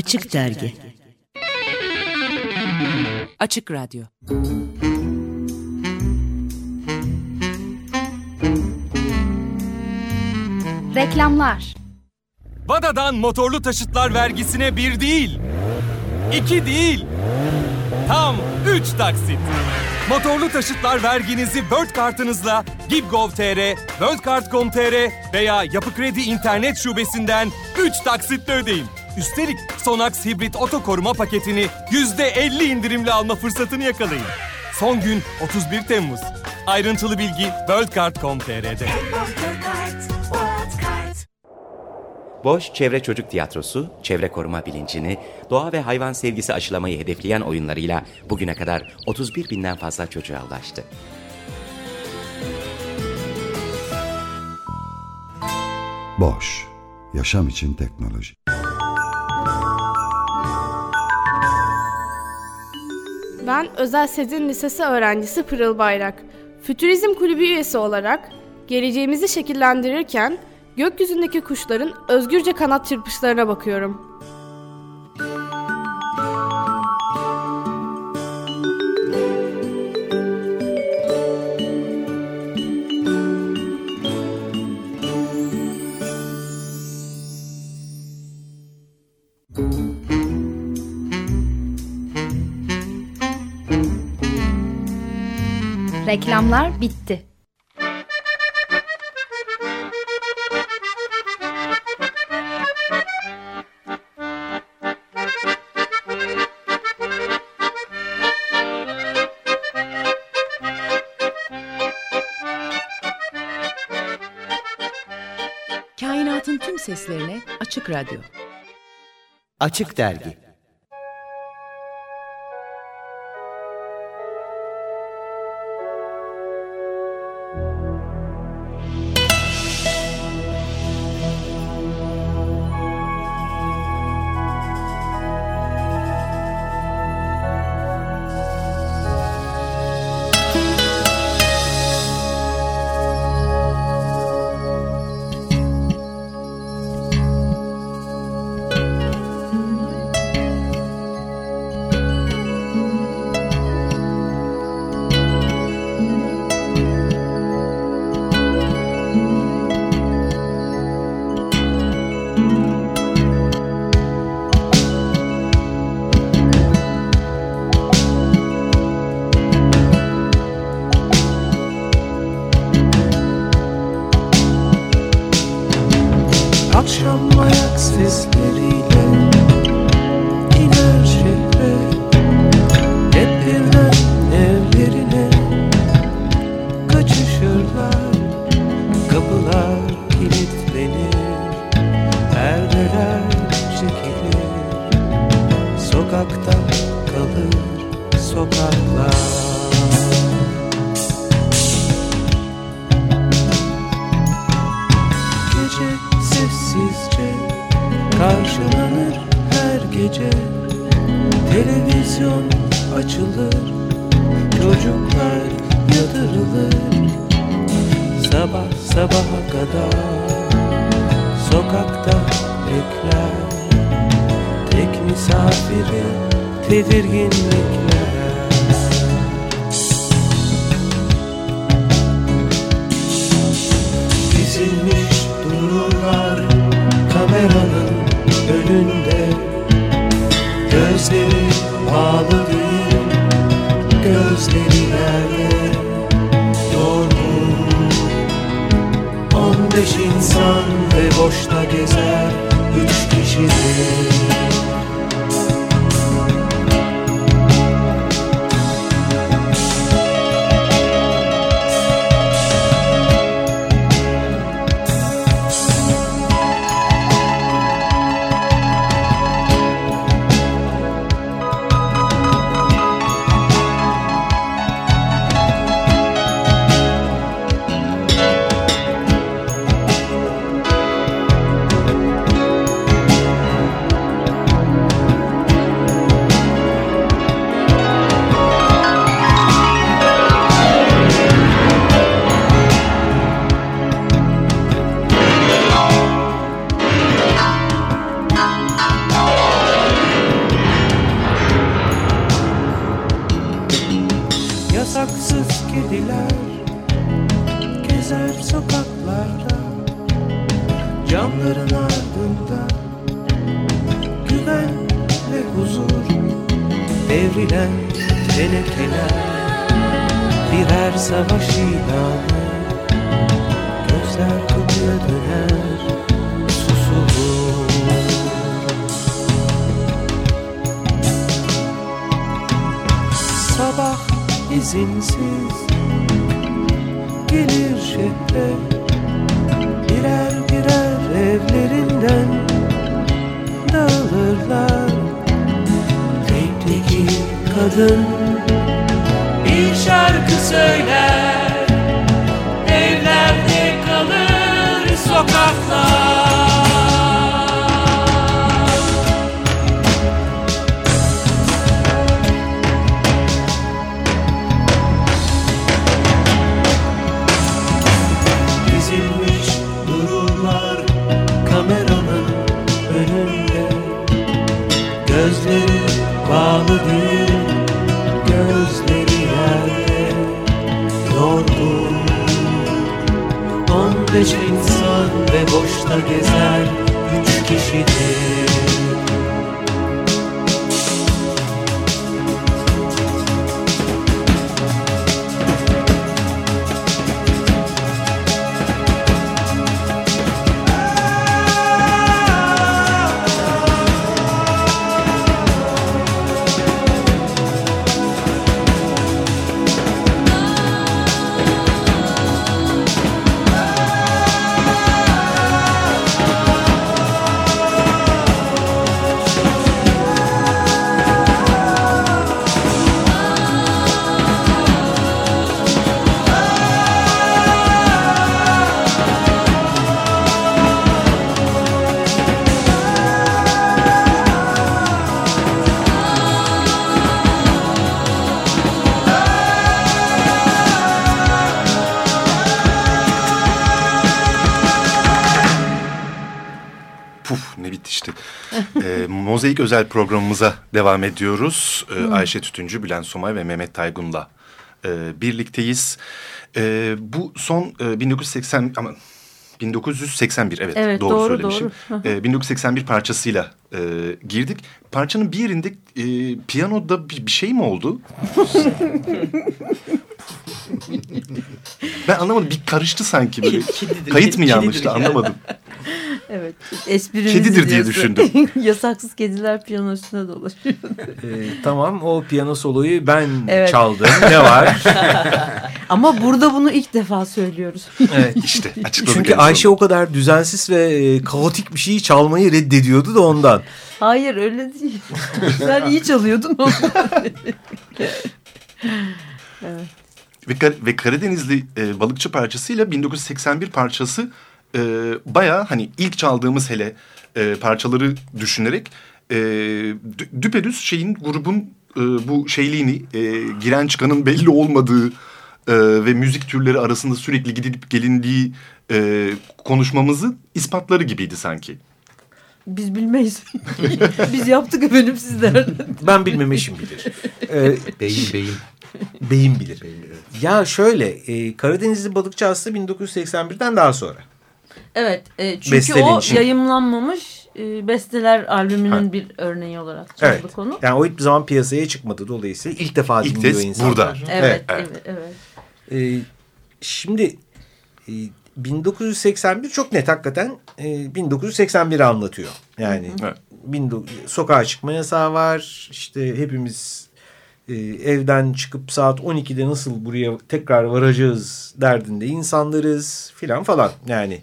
Açık Dergi Açık Radyo Reklamlar Vada'dan motorlu taşıtlar vergisine bir değil, iki değil, tam üç taksit. Motorlu taşıtlar verginizi Bird kartınızla Gibgov.tr, WorldCard.com.tr veya Yapı Kredi internet şubesinden 3 taksitle ödeyin. Üstelik Sonax hibrit oto koruma paketini %50 indirimle alma fırsatını yakalayın. Son gün 31 Temmuz. Ayrıntılı bilgi worldcard.com.tr'de. Boş Çevre Çocuk Tiyatrosu, çevre koruma bilincini, doğa ve hayvan sevgisi aşılamayı hedefleyen oyunlarıyla bugüne kadar 31 binden fazla çocuğa ulaştı. Boş, yaşam için teknoloji. Ben Özel Sezin Lisesi öğrencisi Pırıl Bayrak. Fütürizm Kulübü üyesi olarak geleceğimizi şekillendirirken gökyüzündeki kuşların özgürce kanat çırpışlarına bakıyorum. Reklamlar bitti. Kainatın tüm seslerine Açık Radyo. Açık Dergi Yasaksız kediler gezer sokaklarda. Camların ardında güven ve huzur Devrilen tenekeler. Birer savaş ilanı Gözler kapıya döner izinsiz gelir şehre. Birer birer evlerinden dağılırlar. Tek teki kadın bir şarkı söyler. Evlerde kalır sokaklar beş insan ve boşta gezer üç kişidir Mozaik özel programımıza devam ediyoruz. Ee, Hmm. Ayşe Tütüncü, Bülent Somay ve Mehmet Taygun'la e, birlikteyiz. Ee, bu son e, 1980 ama 1981 evet, Evet, doğru, doğru, söylemişim. doğru. Ee, 1981 parçasıyla e, girdik. Parçanın bir yerinde e, piyanoda bir, bir şey mi oldu? [LAUGHS] ben anlamadım bir karıştı sanki böyle. Kayıt mı yanlıştı ya. anlamadım. [LAUGHS] Evet. Esprimizi Kedidir diye düşündüm. [LAUGHS] Yasaksız kediler piyano üstüne dolaşıyor. [LAUGHS] Ee, tamam o piyano soloyu ben Evet. çaldım. Ne var? [LAUGHS] Ama burada bunu ilk defa söylüyoruz. Evet. işte açıkladık. Çünkü Ayşe o kadar düzensiz ve e, kaotik bir şeyi çalmayı reddediyordu da ondan. Hayır öyle değil. Sen iyi çalıyordun ondan. evet. Ve, Kar- ve Karadenizli e, balıkçı parçasıyla 1981 parçası e, baya hani ilk çaldığımız hele e, parçaları düşünerek e, dü- düpedüz şeyin grubun e, bu şeyliğini e, giren çıkanın belli olmadığı e, ve müzik türleri arasında sürekli gidip gelindiği e, konuşmamızı ispatları gibiydi sanki. Biz bilmeyiz. [LAUGHS] Biz yaptık efendim sizler. [LAUGHS] Ben bilmem eşim bilir. [LAUGHS] Ee, Beyin beyin. Beyin bilir. Ya şöyle e, Karadenizli balıkçı aslında 1981'den daha sonra. Evet. e, çünkü Bestelenişi. o yayımlanmamış e, besteler albümünün Ha. bir örneği olarak çaldı Evet. konu. Yani o hiçbir zaman piyasaya çıkmadı dolayısıyla ilk defa İlk dinliyor kez insanlar. burada. Evet, evet, evet. Ee, şimdi e, 1981 çok net hakikaten e, 1981'i anlatıyor. Yani Evet. 19 sokağa çıkma yasağı var. İşte hepimiz e, evden çıkıp saat 12'de nasıl buraya tekrar varacağız derdinde insanlarız filan falan. Yani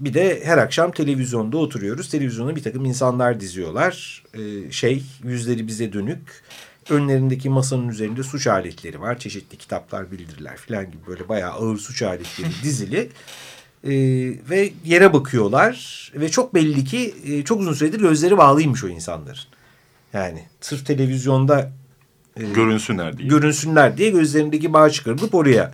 bir de her akşam televizyonda oturuyoruz. Televizyona bir takım insanlar diziyorlar. E, şey yüzleri bize dönük. Önlerindeki masanın üzerinde suç aletleri var. Çeşitli kitaplar, bildiriler filan gibi böyle bayağı ağır suç aletleri [LAUGHS] dizili. E, ve yere bakıyorlar ve çok belli ki e, çok uzun süredir gözleri bağlıymış o insanların. Yani sırf televizyonda e, Görünsünler diye. görünsünler diye gözlerindeki bağ çıkarılıp oraya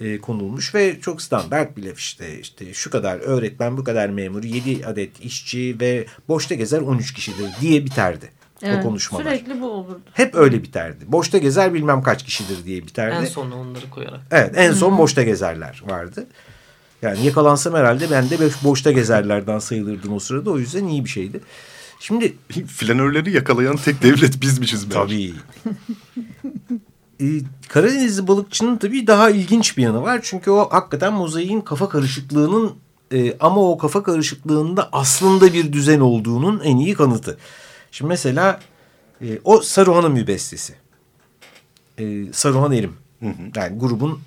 e, konulmuş ve çok standart bir laf işte işte şu kadar öğretmen bu kadar memur 7 adet işçi ve boşta gezer 13 kişidir diye biterdi Evet, o konuşmalar. Sürekli bu olurdu. Hep öyle biterdi. Boşta gezer bilmem kaç kişidir diye biterdi. En sonuna onları koyarak. Evet en son Hı. boşta gezerler vardı. Yani yakalansam herhalde ben de boş- boşta gezerlerden sayılırdım o sırada. O yüzden iyi bir şeydi. Şimdi flanörleri yakalayan tek devlet bizmişiz. Tabii. [LAUGHS] Ee, Karadenizli balıkçının tabii daha ilginç bir yanı var. Çünkü o hakikaten mozaiğin kafa karışıklığının e, ama o kafa karışıklığında aslında bir düzen olduğunun en iyi kanıtı. Şimdi mesela e, o Saruhan'ın bir bestesi. E, Saruhan Erim. Yani grubun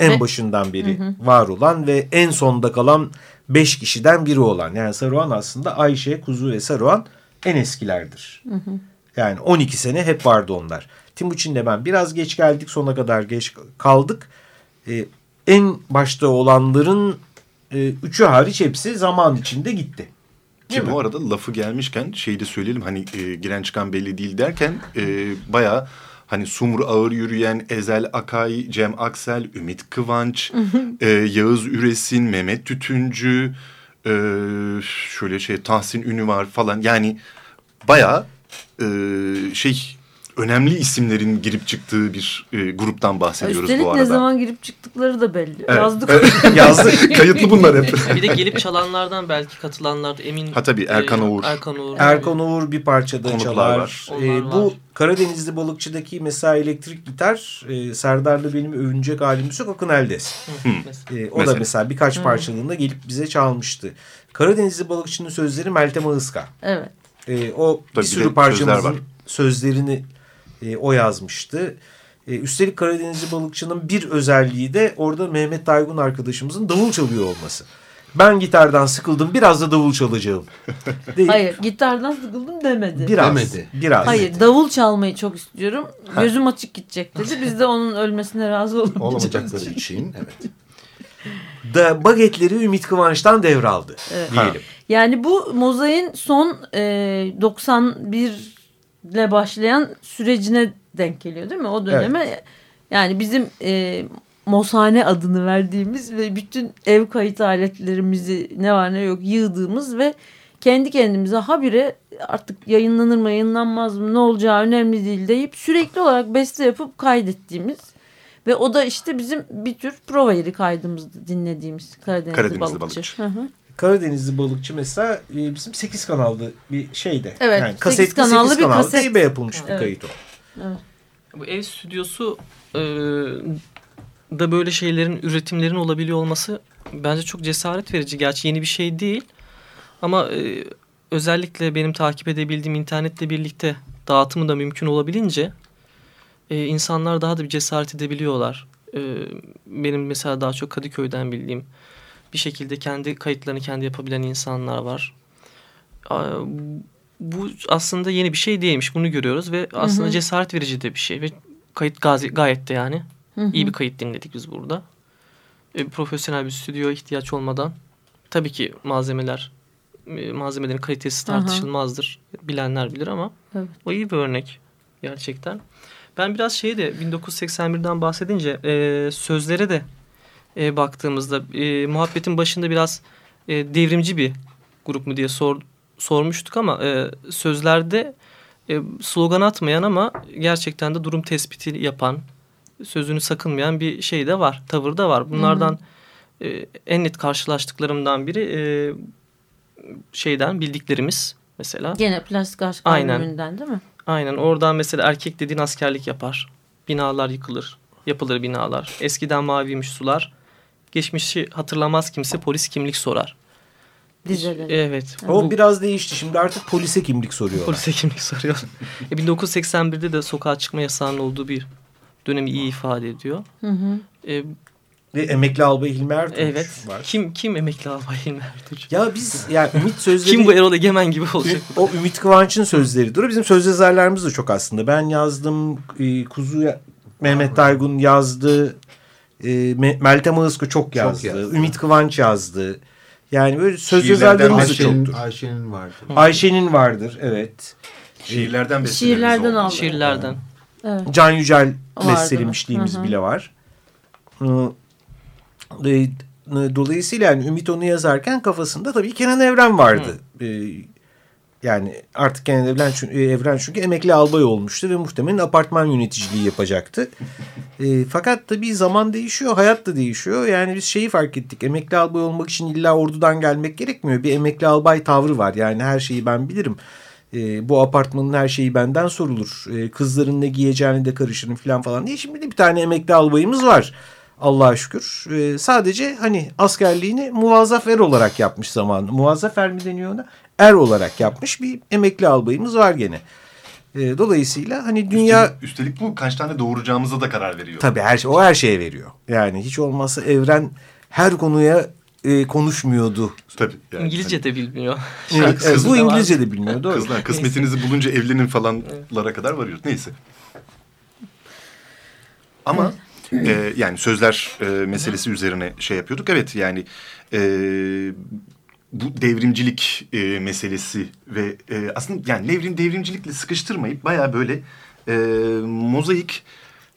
en Ve- başından beri Hı hı. var olan ve en sonda kalan beş kişiden biri olan. Yani Saruhan aslında Ayşe, Kuzu ve Saruhan en eskilerdir. Hı hı. Yani 12 sene hep vardı onlar. Timuçin'le ben biraz geç geldik. Sona kadar geç kaldık. Ee, en başta olanların e, üçü hariç hepsi zaman içinde gitti. Ki bu arada lafı gelmişken şeyi de söyleyelim hani e, giren çıkan belli değil derken e, bayağı hani Sumru Ağır Yürüyen, Ezel Akay, Cem Aksel, Ümit Kıvanç, e, Yağız Üresin, Mehmet Tütüncü, e, şöyle şey Tahsin Ünü var falan yani bayağı e, şey önemli isimlerin girip çıktığı bir e, gruptan bahsediyoruz Üstelik bu arada. ne zaman girip çıktıkları da belli. Evet. Yazdık. Evet, [LAUGHS] yazdık. Kayıtlı bunlar hep. [LAUGHS] Bir de gelip çalanlardan belki katılanlar emin. Ha tabii, Erkan e, Oğur. Erkan Uğur. Erkan Uğur bir parçada Konuklar çalar. var. Ee, bu var. Karadenizli balıkçıdaki mesela elektrik gitar e, Serdar'la benim övünecek halimiz yok Akın Eldes. Ee, o da Mesela. birkaç parçalığında gelip bize çalmıştı. Karadenizli balıkçının sözleri Meltem Ağızka. Evet. Ee, o Tabii bir sürü parçamızın sözler var. sözlerini e, o yazmıştı. E, üstelik Karadenizli balıkçının bir özelliği de orada Mehmet Taygun arkadaşımızın davul çalıyor olması. Ben gitardan sıkıldım biraz da davul çalacağım. [LAUGHS] Değil. Hayır gitardan sıkıldım demedi. Biraz. Biraz. Hayır davul çalmayı çok istiyorum. Gözüm açık gidecek dedi. Biz de onun ölmesine razı olmayacağız. Olamayacakları için [LAUGHS] evet. Da bagetleri Ümit Kıvanç'tan devraldı Evet. diyelim. Yani bu mozaiğin son e, 91 ile başlayan sürecine denk geliyor değil mi? O döneme yani bizim e, Mosane adını verdiğimiz ve bütün ev kayıt aletlerimizi ne var ne yok yığdığımız ve kendi kendimize habire artık yayınlanır mı yayınlanmaz mı ne olacağı önemli değil deyip sürekli olarak beste yapıp kaydettiğimiz ve o da işte bizim bir tür prova yeri kaydımızdı dinlediğimiz Karadenizli, Karadenizli balıkçı. balıkçı. Hı hı. Karadenizli balıkçı mesela e, bizim 8 kanallı bir şeydi. Evet, Yani sekiz kasetli 8 kanallı bir kanallı kaset. teybe yapılmış bir Evet. kayıt o. Evet. Bu ev stüdyosu e, da böyle şeylerin üretimlerin olabiliyor olması bence çok cesaret verici. Gerçi yeni bir şey değil ama e, özellikle benim takip edebildiğim internetle birlikte dağıtımı da mümkün olabilince e, insanlar daha da bir cesaret edebiliyorlar. E, benim mesela daha çok Kadıköy'den bildiğim bir şekilde kendi kayıtlarını kendi yapabilen insanlar var. Bu aslında yeni bir şey değilmiş. Bunu görüyoruz ve aslında Hı hı. cesaret verici de bir şey ve kayıt gayet de yani Hı hı. iyi bir kayıt dinledik biz burada. E, profesyonel bir stüdyoya ihtiyaç olmadan tabii ki malzemeler e, malzemelerin kalitesi Aha. tartışılmazdır. Bilenler bilir ama Evet. o iyi bir örnek gerçekten. Ben biraz şeyi de 1981'den bahsedince e, sözlere de e, baktığımızda e, muhabbetin başında biraz e, devrimci bir grup mu diye sor, sormuştuk ama e, sözlerde e, slogan atmayan ama gerçekten de durum tespiti yapan, sözünü sakınmayan bir şey de var, tavır da var. Bunlardan e, en net karşılaştıklarımdan biri e, şeyden bildiklerimiz mesela. Gene plastik aşk Aynen. albümünden değil mi? Aynen oradan mesela erkek dediğin askerlik yapar. Binalar yıkılır. Yapılır binalar. Eskiden maviymiş sular. Geçmişi hatırlamaz kimse polis kimlik sorar. Dizeleri. Evet. O Bu- biraz değişti. Şimdi artık polise kimlik soruyorlar. Polise kimlik soruyor. [LAUGHS] e, 1981'de de sokağa çıkma yasağının olduğu bir dönemi iyi ifade ediyor. Hı hı. E, Ve emekli albay Hilmi Ertunç evet. var. Kim kim emekli albay Hilmi Ertunç? Ya biz yani Ümit sözleri... Kim bu Erol Egemen gibi olacak? O Ümit Kıvanç'ın sözleridir. Bizim söz yazarlarımız da çok aslında. Ben yazdım. E, Kuzu Mehmet Taygun yazdı. E, Me- Meltem Ağızko çok yazdı. yazdı. Ümit Kıvanç yazdı. Yani böyle söz yazarlarımız Ayşe'nin, çoktur. Ayşe'nin vardı. Ayşe'nin vardır evet. Şiirlerden besleniriz Şiirlerden oldu. aldı. Şiirlerden. Evet. Can Yücel Hı hı. bile var. E, Dolayısıyla yani Ümit onu yazarken kafasında tabii Kenan Evren vardı. Ee, Yani artık yani Evren çünkü, Evren çünkü emekli albay olmuştu ve muhtemelen apartman yöneticiliği yapacaktı. E, fakat tabii zaman değişiyor, hayat da değişiyor. Yani biz şeyi fark ettik. Emekli albay olmak için illa ordudan gelmek gerekmiyor. Bir emekli albay tavrı var. Yani her şeyi ben bilirim. E, bu apartmanın her şeyi benden sorulur. E, kızların ne giyeceğini de karışırım falan falan diye. Şimdi de bir tane emekli albayımız var. Allah'a şükür. E, sadece hani askerliğini muvazzaf er olarak yapmış zamanında. Muvazzaf er mi deniyor ona? Er olarak yapmış bir emekli albayımız var gene. E, dolayısıyla hani dünya... Üstelik, üstelik bu kaç tane doğuracağımıza da karar veriyor. Tabii her şey, o her şeye veriyor. Yani hiç olmazsa evren her konuya e, konuşmuyordu. Tabii. Yani, İngilizce de bilmiyor. [LAUGHS] Evet, evet, bu İngilizce de bilmiyor. Doğru. Kızlar kısmetinizi bulunca evlenin falanlara kadar varıyoruz. Neyse. Ama e, yani sözler e, meselesi üzerine şey yapıyorduk. Evet yani e, bu devrimcilik e, meselesi ve e, aslında yani devrim devrimcilikle sıkıştırmayıp baya böyle e, mozaik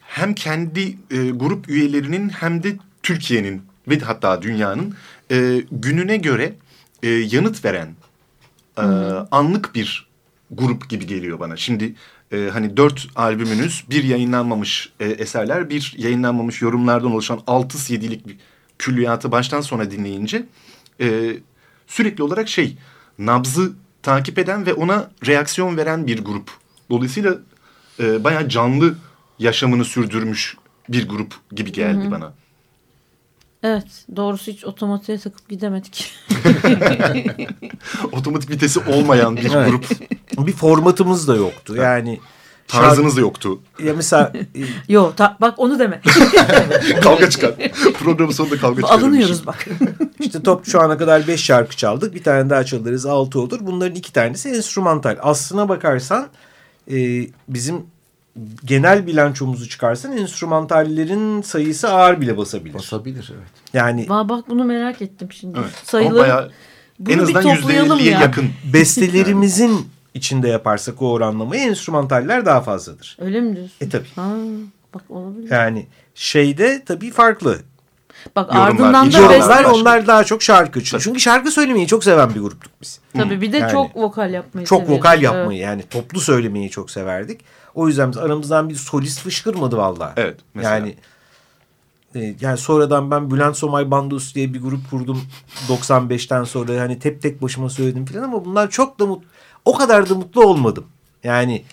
hem kendi e, grup üyelerinin hem de Türkiye'nin ve hatta dünyanın e, gününe göre e, yanıt veren e, anlık bir grup gibi geliyor bana. Şimdi e, hani dört albümünüz bir yayınlanmamış e, eserler, bir yayınlanmamış yorumlardan oluşan altı yedilik bir külliyatı baştan sona dinleyince e, sürekli olarak şey nabzı takip eden ve ona reaksiyon veren bir grup. Dolayısıyla e, bayağı canlı yaşamını sürdürmüş bir grup gibi geldi Hı hı. bana. Evet doğrusu hiç otomatiğe takıp gidemedik. [LAUGHS] Otomatik vitesi olmayan bir Evet. grup. bir formatımız da yoktu. Yani Tarzınız da yoktu. Ya mesela [LAUGHS] Yo ta- bak onu deme. [LAUGHS] kavga çıkar. Programın sonunda kavga çıkar. Alınıyoruz bak. [LAUGHS] işte top şu ana kadar beş şarkı çaldık. Bir tane daha çalarız altı olur. Bunların iki tanesi enstrümantal. Aslına bakarsan e, bizim genel bilançomuzu çıkarsan enstrümantallerin sayısı ağır bile basabilir. Basabilir evet. Yani Aa, bak bunu merak ettim şimdi. Evet. Sayıları Ama bayağı Bunu en azından toplayalım %50'ye ya. yakın. bestelerimizin içinde yaparsak o oranlamayı enstrümantaller daha fazladır. Öyle mi diyorsun? E tabii. Ha, bak olabilir. Yani şeyde tabii farklı. Bak Yorumlar, ardından da. Yorumlar onlar daha çok şarkı. Çünkü şarkı söylemeyi çok seven bir gruptuk biz. Tabii bir de Yani çok vokal yapmayı Çok severiz. vokal Evet. yapmayı yani toplu söylemeyi çok severdik. O yüzden biz aramızdan bir solist fışkırmadı vallahi. Evet. Mesela. Yani e, yani sonradan ben Bülent Somay Bandos diye bir grup kurdum 95'ten sonra hani tek tek başıma söyledim falan ama bunlar çok da mutlu o kadar da mutlu olmadım. Yani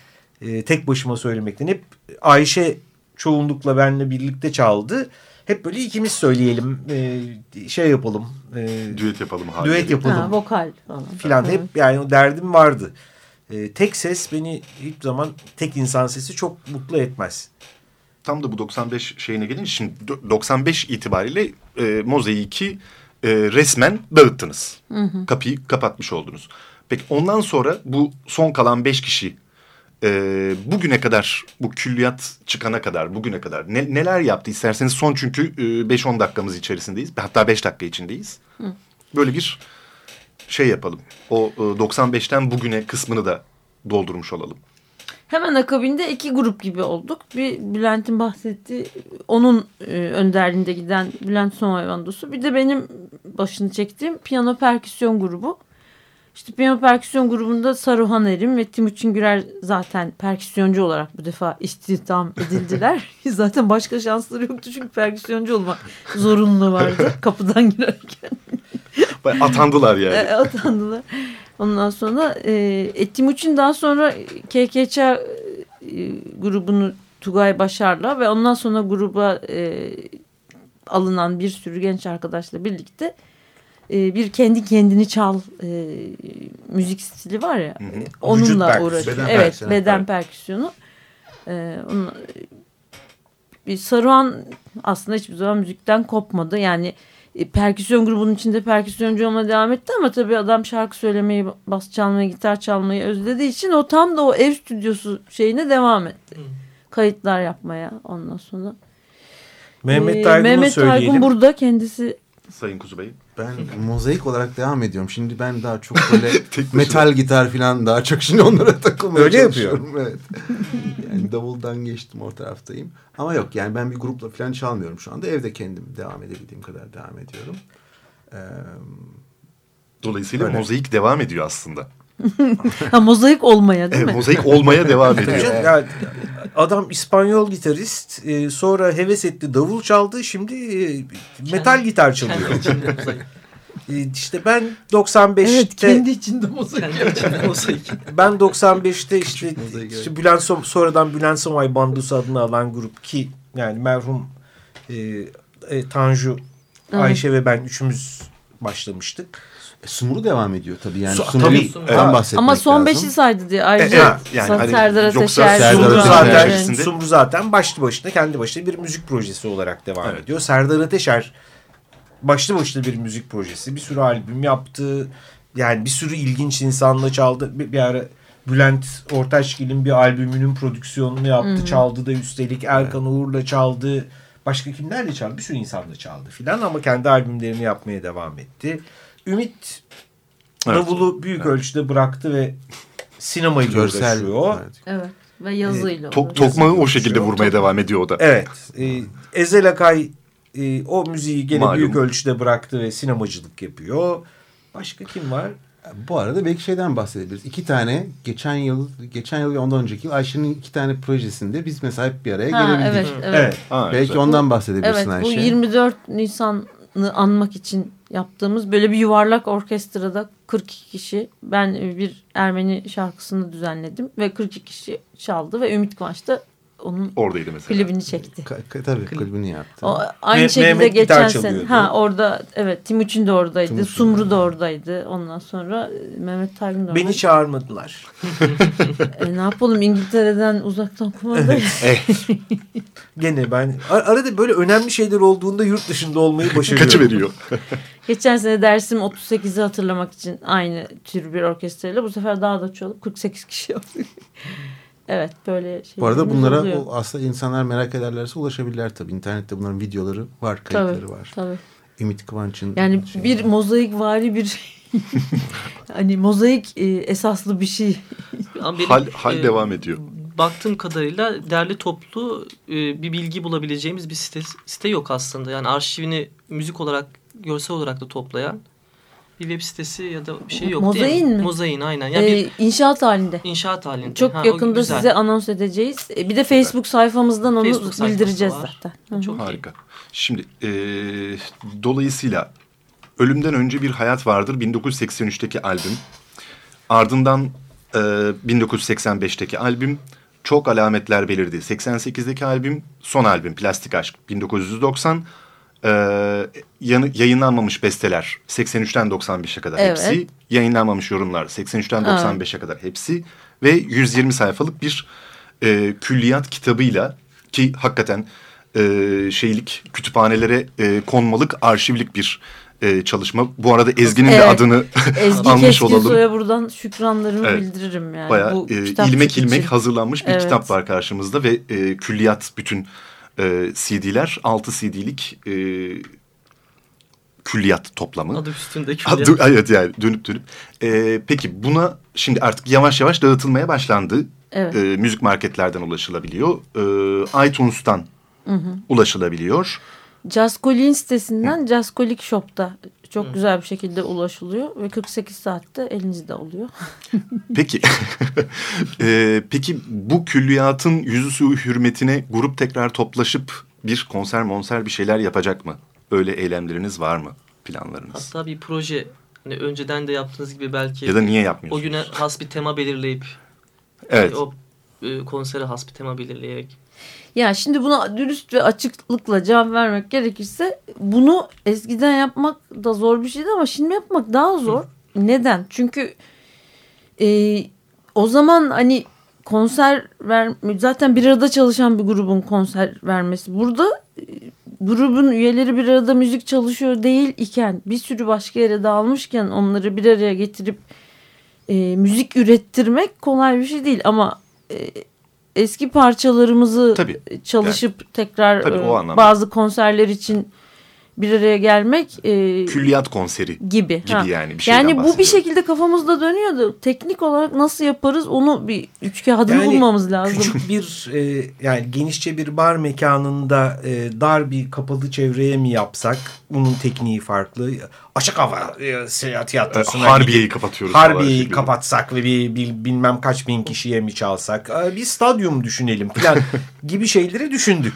e, tek başıma söylemekten hep Ayşe çoğunlukla benimle birlikte çaldı. Hep böyle ikimiz söyleyelim, e, şey yapalım, e, Düet yapalım. haliyle. düet yapalım Ha, vokal falan. filan hep yani o derdim vardı. E, tek ses beni hiçbir zaman tek insan sesi çok mutlu etmez. Tam da bu 95 şeyine gelince şimdi do- 95 itibariyle e, Mozaik'i e, resmen dağıttınız. Hı hı. Kapıyı kapatmış oldunuz. Peki ondan sonra bu son kalan 5 kişi e, bugüne kadar bu külliyat çıkana kadar bugüne kadar ne- neler yaptı isterseniz son çünkü e, 5-10 dakikamız içerisindeyiz. Hatta 5 dakika içindeyiz. Hı. Böyle bir şey yapalım. O e, 95'ten bugüne kısmını da doldurmuş olalım. Hemen akabinde iki grup gibi olduk. Bir Bülent'in bahsettiği onun e, önderliğinde giden Bülent Somay Bandosu. Bir de benim başını çektiğim piyano perküsyon grubu. İşte piyano perküsyon grubunda Saruhan Erim ve Timuçin Gürer zaten perküsyoncu olarak bu defa istihdam edildiler. [LAUGHS] zaten başka şansları yoktu çünkü perküsyoncu olmak zorunluluğu vardı [LAUGHS] kapıdan girerken. Atandılar yani. E, atandılar. Ondan sonra e, e, Timuçin daha sonra KKÇ e, grubunu Tugay Başar'la ve ondan sonra gruba e, alınan bir sürü genç arkadaşla birlikte e, bir kendi kendini çal e, müzik stili var ya. Hı hı. Vücut Onunla uğraşıyor. Beden Evet, perküsyonu. beden perküsyonu. E, onun, bir Saruhan aslında hiçbir zaman müzikten kopmadı. Yani e, perküsyon grubunun içinde perküsyoncu olmaya devam etti ama tabii adam şarkı söylemeyi, bas çalmayı, gitar çalmayı özlediği için o tam da o ev stüdyosu şeyine devam etti. Kayıtlar yapmaya ondan sonra. Mehmet Ee, Taygun'u Mehmet söyleyelim. Taygun burada kendisi Sayın Kuzu Bey. Ben mozaik olarak devam ediyorum. Şimdi ben daha çok [LAUGHS] böyle metal gitar falan daha çok şimdi onlara takılmaya Öyle çalışıyorum. Evet. [LAUGHS] yani davuldan geçtim o taraftayım. Ama yok yani ben bir grupla falan çalmıyorum şu anda. Evde kendim devam edebildiğim kadar devam ediyorum. Ee, Dolayısıyla Öyle. mozaik devam ediyor aslında. Ha, mozaik olmaya değil Evet, mi? mozaik olmaya devam ediyor. Canım, ya, adam İspanyol gitarist e, sonra heves etti davul çaldı şimdi e, metal gitar çalıyor. E, işte ben 95'te Evet kendi içinde mozaik. ben 95'te işte, işte Bülent Som sonradan Bülent Somay Bandosu adını alan grup ki yani merhum e, e, Tanju, Evet. Ayşe ve ben üçümüz başlamıştık. E, Sumru devam ediyor tabii yani. Su- Sumru'dan tabii. bahsetmek Ama son lazım. beşi saydı diye ayrıca Evet, yani hani Serdar yoksa Ateşer, Serdar Sumru Ateşer zaten, Sumru zaten başlı başına kendi başına bir müzik projesi olarak devam ediyor. Serdar Ateşer başlı başına bir müzik projesi. Bir sürü albüm yaptı. Yani bir sürü ilginç insanla çaldı. Bir, bir ara Bülent Ortaçgil'in bir albümünün prodüksiyonunu yaptı. Hı hı. Çaldı da üstelik Erkan Uğur'la çaldı. Başka kimlerle çaldı? Bir sürü insanla çaldı filan ama kendi albümlerini yapmaya devam etti. Ümit Evet. davulu büyük ölçüde bıraktı ve sinemayla Görsel, uğraşıyor. Evet ve yazıyla. Tok, uğraşıyor. tokmağı o şekilde vurmaya devam ediyor o da. Evet. E, Ezel Akay e, o müziği gene Malum. büyük ölçüde bıraktı ve sinemacılık yapıyor. Başka kim var? Bu arada belki şeyden bahsedebiliriz. İki tane geçen yıl, geçen yıl ve ondan önceki yıl Ayşe'nin iki tane projesinde biz mesela hep bir araya Ha, gelebildik. evet, evet. Ha, belki güzel. ondan bahsedebilirsin Evet Ayşe. bu 24 Nisan'ı anmak için yaptığımız böyle bir yuvarlak orkestrada 42 kişi ben bir Ermeni şarkısını düzenledim ve 42 kişi çaldı ve Ümit Kıvanç da onun Oradaydı mesela. klibini çekti. Ka- ka- tabii klibini yaptı. O, aynı Me- şekilde Mehmet geçen sene ha orada evet Timuçin de oradaydı. Timuçin Sumru da oradaydı. Ondan sonra e, Mehmet Taygın da oradaydı. Beni çağırmadılar. [LAUGHS] E, ne yapalım İngiltere'den uzaktan kumandayız. Gene ben ar- arada böyle önemli şeyler olduğunda yurt dışında olmayı başarıyorum. Kaçı veriyor? [LAUGHS] Geçen sene dersim 38'i hatırlamak için aynı tür bir orkestrayla bu sefer daha da çoğalıp 48 kişi yaptık. Evet böyle şey. Bu arada bunlara o, aslında insanlar merak ederlerse ulaşabilirler tabii. İnternette bunların videoları var, kayıtları tabii, var. Tabii. Ümit Kıvanç'ın Yani şeyi bir var. mozaik vari bir [LAUGHS] hani mozaik e, esaslı bir şey. Benim, Hal, hal e, devam ediyor. Baktığım kadarıyla derli toplu e, bir bilgi bulabileceğimiz bir site, site yok aslında. Yani arşivini müzik olarak, görsel olarak da toplayan bir web sitesi ya da bir şey yok değil Mozaiğin mi? Mozaiğin aynen. Yani E, bir inşaat halinde. inşaat halinde. Çok Ha, yakında güzel. size anons edeceğiz. E, Bir de Facebook sayfamızdan onu Facebook sayfası bildireceğiz var. zaten. Hı hı. Çok iyi. Harika. Şimdi e, dolayısıyla Ölümden Önce Bir Hayat Vardır 1983'teki albüm. Ardından e, 1985'teki albüm. Çok alametler belirdi. 88'deki albüm, son albüm Plastik Aşk 1990. E, yanı, yayınlanmamış besteler 83'ten 95'e kadar Evet. hepsi. Yayınlanmamış yorumlar 83'ten Evet. 95'e kadar hepsi. Ve 120 sayfalık bir e, külliyat kitabıyla ki hakikaten e, şeylik kütüphanelere e, konmalık arşivlik bir e, çalışma. Bu arada Ezgi'nin de Evet. adını Ezgi [LAUGHS] almış olalım. Keskinsoy'a buradan şükranlarımı Evet. bildiririm yani. Bayağı bu e, ilmek ilmek için. hazırlanmış bir Evet. kitap var karşımızda ve e, külliyat bütün e, CD'ler 6 CD'lik e, külliyat toplamı. Adı üstünde Adı- külliyat. evet yani dönüp dönüp. E, peki buna şimdi artık yavaş yavaş dağıtılmaya başlandı. Evet. E, müzik marketlerden ulaşılabiliyor. E, iTunes'tan Hı hı. ulaşılabiliyor. Jazzcolik'in sitesinden Jazzcolik Shop'ta çok güzel bir şekilde ulaşılıyor ve 48 saatte elinizde oluyor. [LAUGHS] Peki. [LAUGHS] E, peki bu külliyatın yüzüsü hürmetine grup tekrar toplaşıp bir konser monser bir şeyler yapacak mı? Öyle eylemleriniz var mı? Planlarınız? Hatta bir proje hani önceden de yaptığınız gibi belki Ya da niye yapmıyorsunuz? O güne has bir tema belirleyip Evet. o e, konsere has bir tema belirleyerek Ya şimdi buna dürüst ve açıklıkla cevap vermek gerekirse bunu eskiden yapmak da zor bir şeydi ama şimdi yapmak daha zor. Neden? Çünkü e, o zaman hani konser ver zaten bir arada çalışan bir grubun konser vermesi. Burada e, grubun üyeleri bir arada müzik çalışıyor değil iken bir sürü başka yere dağılmışken onları bir araya getirip e, müzik ürettirmek kolay bir şey değil ama e, eski parçalarımızı Tabii. çalışıp tekrar Tabii, e, bazı konserler için bir araya gelmek e, Külliyat konseri gibi. gibi Ha. yani bir Yani bu bir şekilde kafamızda dönüyordu. Teknik olarak nasıl yaparız onu bir üç kağıdını Yani bulmamız lazım. Küçük [LAUGHS] bir e, yani genişçe bir bar mekanında e, dar bir kapalı çevreye mi yapsak? Bunun tekniği farklı. Açık hava e, seyahat tiyatrosuna Harbiye'yi kapatıyoruz Harbiye'yi kapatsak ve bir, bir bilmem kaç bin kişiye mi çalsak? E, bir stadyum düşünelim falan [LAUGHS] gibi şeyleri düşündük.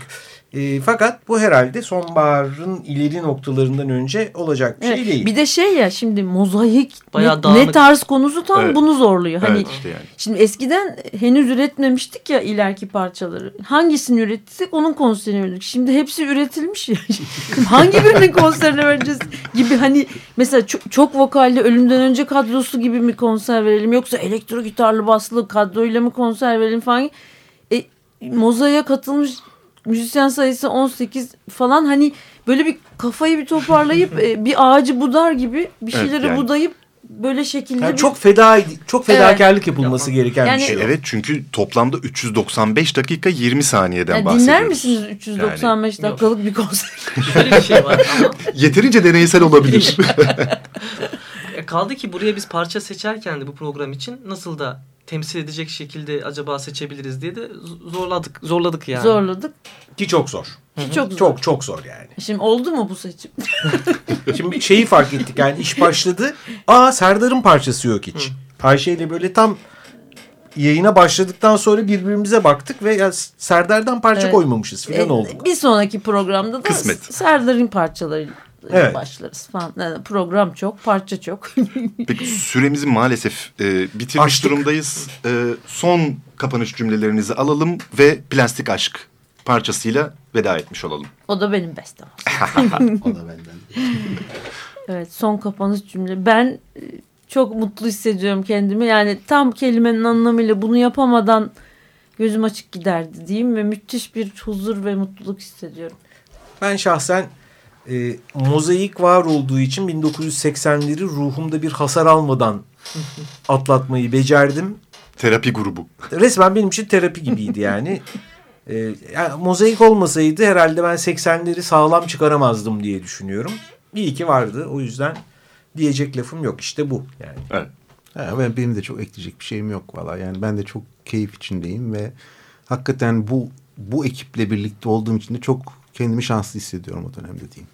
E, fakat bu herhalde sonbaharın ileri noktalarından önce olacak bir Evet, şey değil. Bir de şey ya şimdi mozaik Bayağı ne, dağınık. ne tarz konusu tam Evet. bunu zorluyor. Hani Evet, işte yani. şimdi eskiden henüz üretmemiştik ya ileriki parçaları. Hangisini ürettiysek onun konserini verdik. Şimdi hepsi üretilmiş ya. [LAUGHS] Hangi birinin konserini vereceğiz gibi hani mesela çok, çok vokalli ölümden önce kadrosu gibi mi konser verelim yoksa elektro gitarlı baslı kadroyla mı konser verelim falan. E, mozaiğe katılmış müzisyen sayısı 18 falan hani böyle bir kafayı bir toparlayıp e, bir ağacı budar gibi bir Evet, şeyleri yani. budayıp böyle şekilde Yani bir- çok feda çok Evet. fedakarlık yapılması gereken Yani- bir şey. Evet çünkü toplamda 395 dakika 20 saniyeden Yani bahsediyoruz. dinler misiniz 395 dakikalık bir konser? [LAUGHS] Şöyle bir şey var ama Yeterince deneysel olabilir. [LAUGHS] [LAUGHS] E, kaldı ki buraya biz parça seçerken de bu program için nasıl da temsil edecek şekilde acaba seçebiliriz diye de zorladık zorladık yani. Zorladık. Ki çok zor. Ki çok zor. Çok çok zor yani. Şimdi oldu mu bu seçim? [LAUGHS] Şimdi şeyi fark ettik yani iş başladı. Aa Serdar'ın parçası yok hiç. Ayşe ile böyle tam yayına başladıktan sonra birbirimize baktık ve ya Serdar'dan parça Evet. koymamışız falan E, oldu. Bir sonraki programda da Kısmet. Serdar'ın parçalarıyla Evet. başlarız falan. Yani program çok, parça çok. [LAUGHS] Peki süremizi maalesef e, bitirmiş Açtık. durumdayız. E, son kapanış cümlelerinizi alalım ve Plastik Aşk parçasıyla veda etmiş olalım. o da benim bestem. [LAUGHS] O da benden. Evet son kapanış cümle. Ben e, çok mutlu hissediyorum kendimi. Yani tam kelimenin anlamıyla bunu yapamadan gözüm açık giderdi diyeyim ve müthiş bir huzur ve mutluluk hissediyorum. Ben şahsen e, mozaik var olduğu için 1980'leri ruhumda bir hasar almadan [LAUGHS] atlatmayı becerdim. Terapi grubu. Resmen benim için terapi gibiydi yani. E, yani mozaik olmasaydı herhalde ben 80'leri sağlam çıkaramazdım diye düşünüyorum. İyi ki vardı o yüzden diyecek lafım yok işte bu yani. Evet. Ha, ben, benim de çok ekleyecek bir şeyim yok valla. Yani ben de çok keyif içindeyim ve hakikaten bu bu ekiple birlikte olduğum için de çok kendimi şanslı hissediyorum o dönemde diyeyim.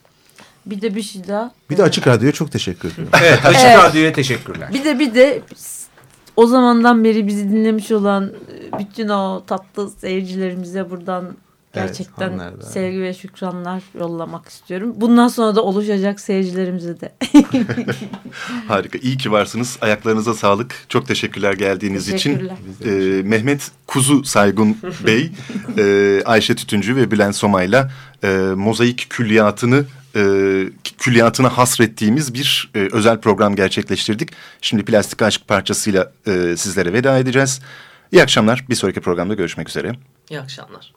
Bir de bir şey daha. Bir de Açık Radyo'ya çok teşekkür ediyorum. Evet Açık [LAUGHS] Evet. Radyo'ya teşekkürler. Bir de bir de o zamandan beri bizi dinlemiş olan bütün o tatlı seyircilerimize buradan gerçekten da. sevgi ve şükranlar yollamak istiyorum. Bundan sonra da oluşacak seyircilerimize de. [LAUGHS] Harika. İyi ki varsınız. Ayaklarınıza sağlık. Çok teşekkürler geldiğiniz için. Teşekkürler. Ee, Mehmet Kuzu Saygun [LAUGHS] Bey, e, Ayşe Tütüncü ve Bülent Soma'yla e, mozaik külliyatını e, külliyatına hasrettiğimiz bir e, özel program gerçekleştirdik. Şimdi Plastik Aşk parçasıyla e, sizlere veda edeceğiz. İyi akşamlar. Bir sonraki programda görüşmek üzere. İyi akşamlar.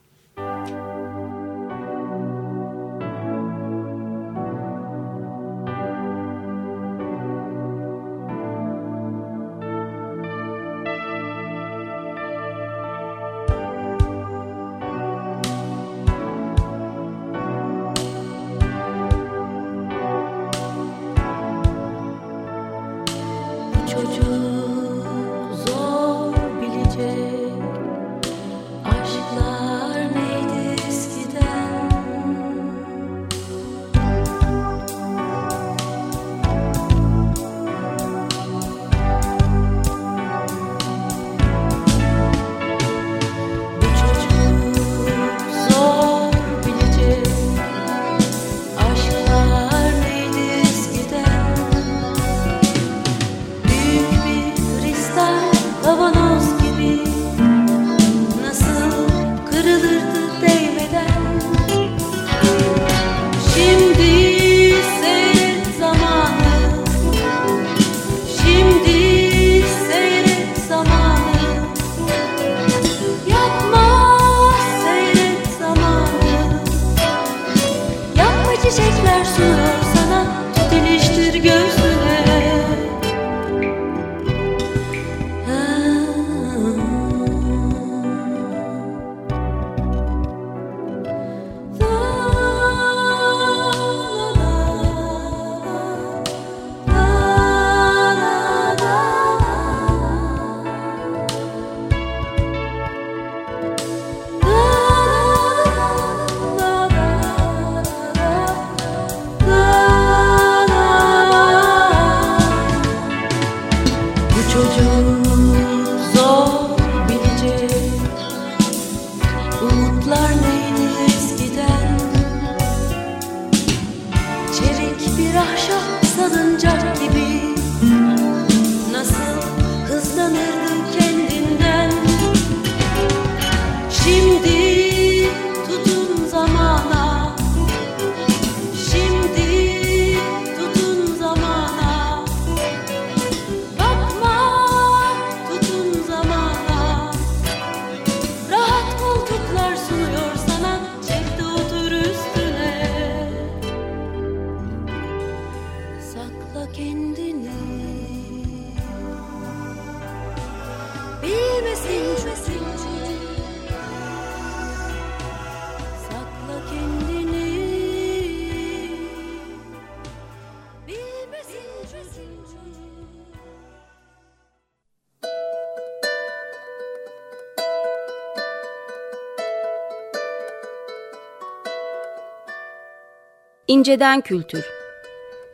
İnceden kültür.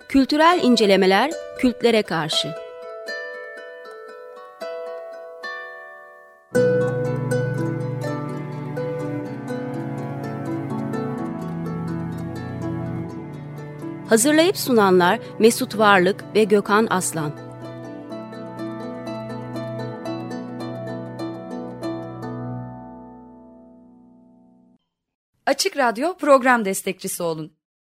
Kültürel incelemeler kültlere karşı. Hazırlayıp sunanlar Mesut Varlık ve Gökhan Aslan. Açık Radyo program destekçisi olun.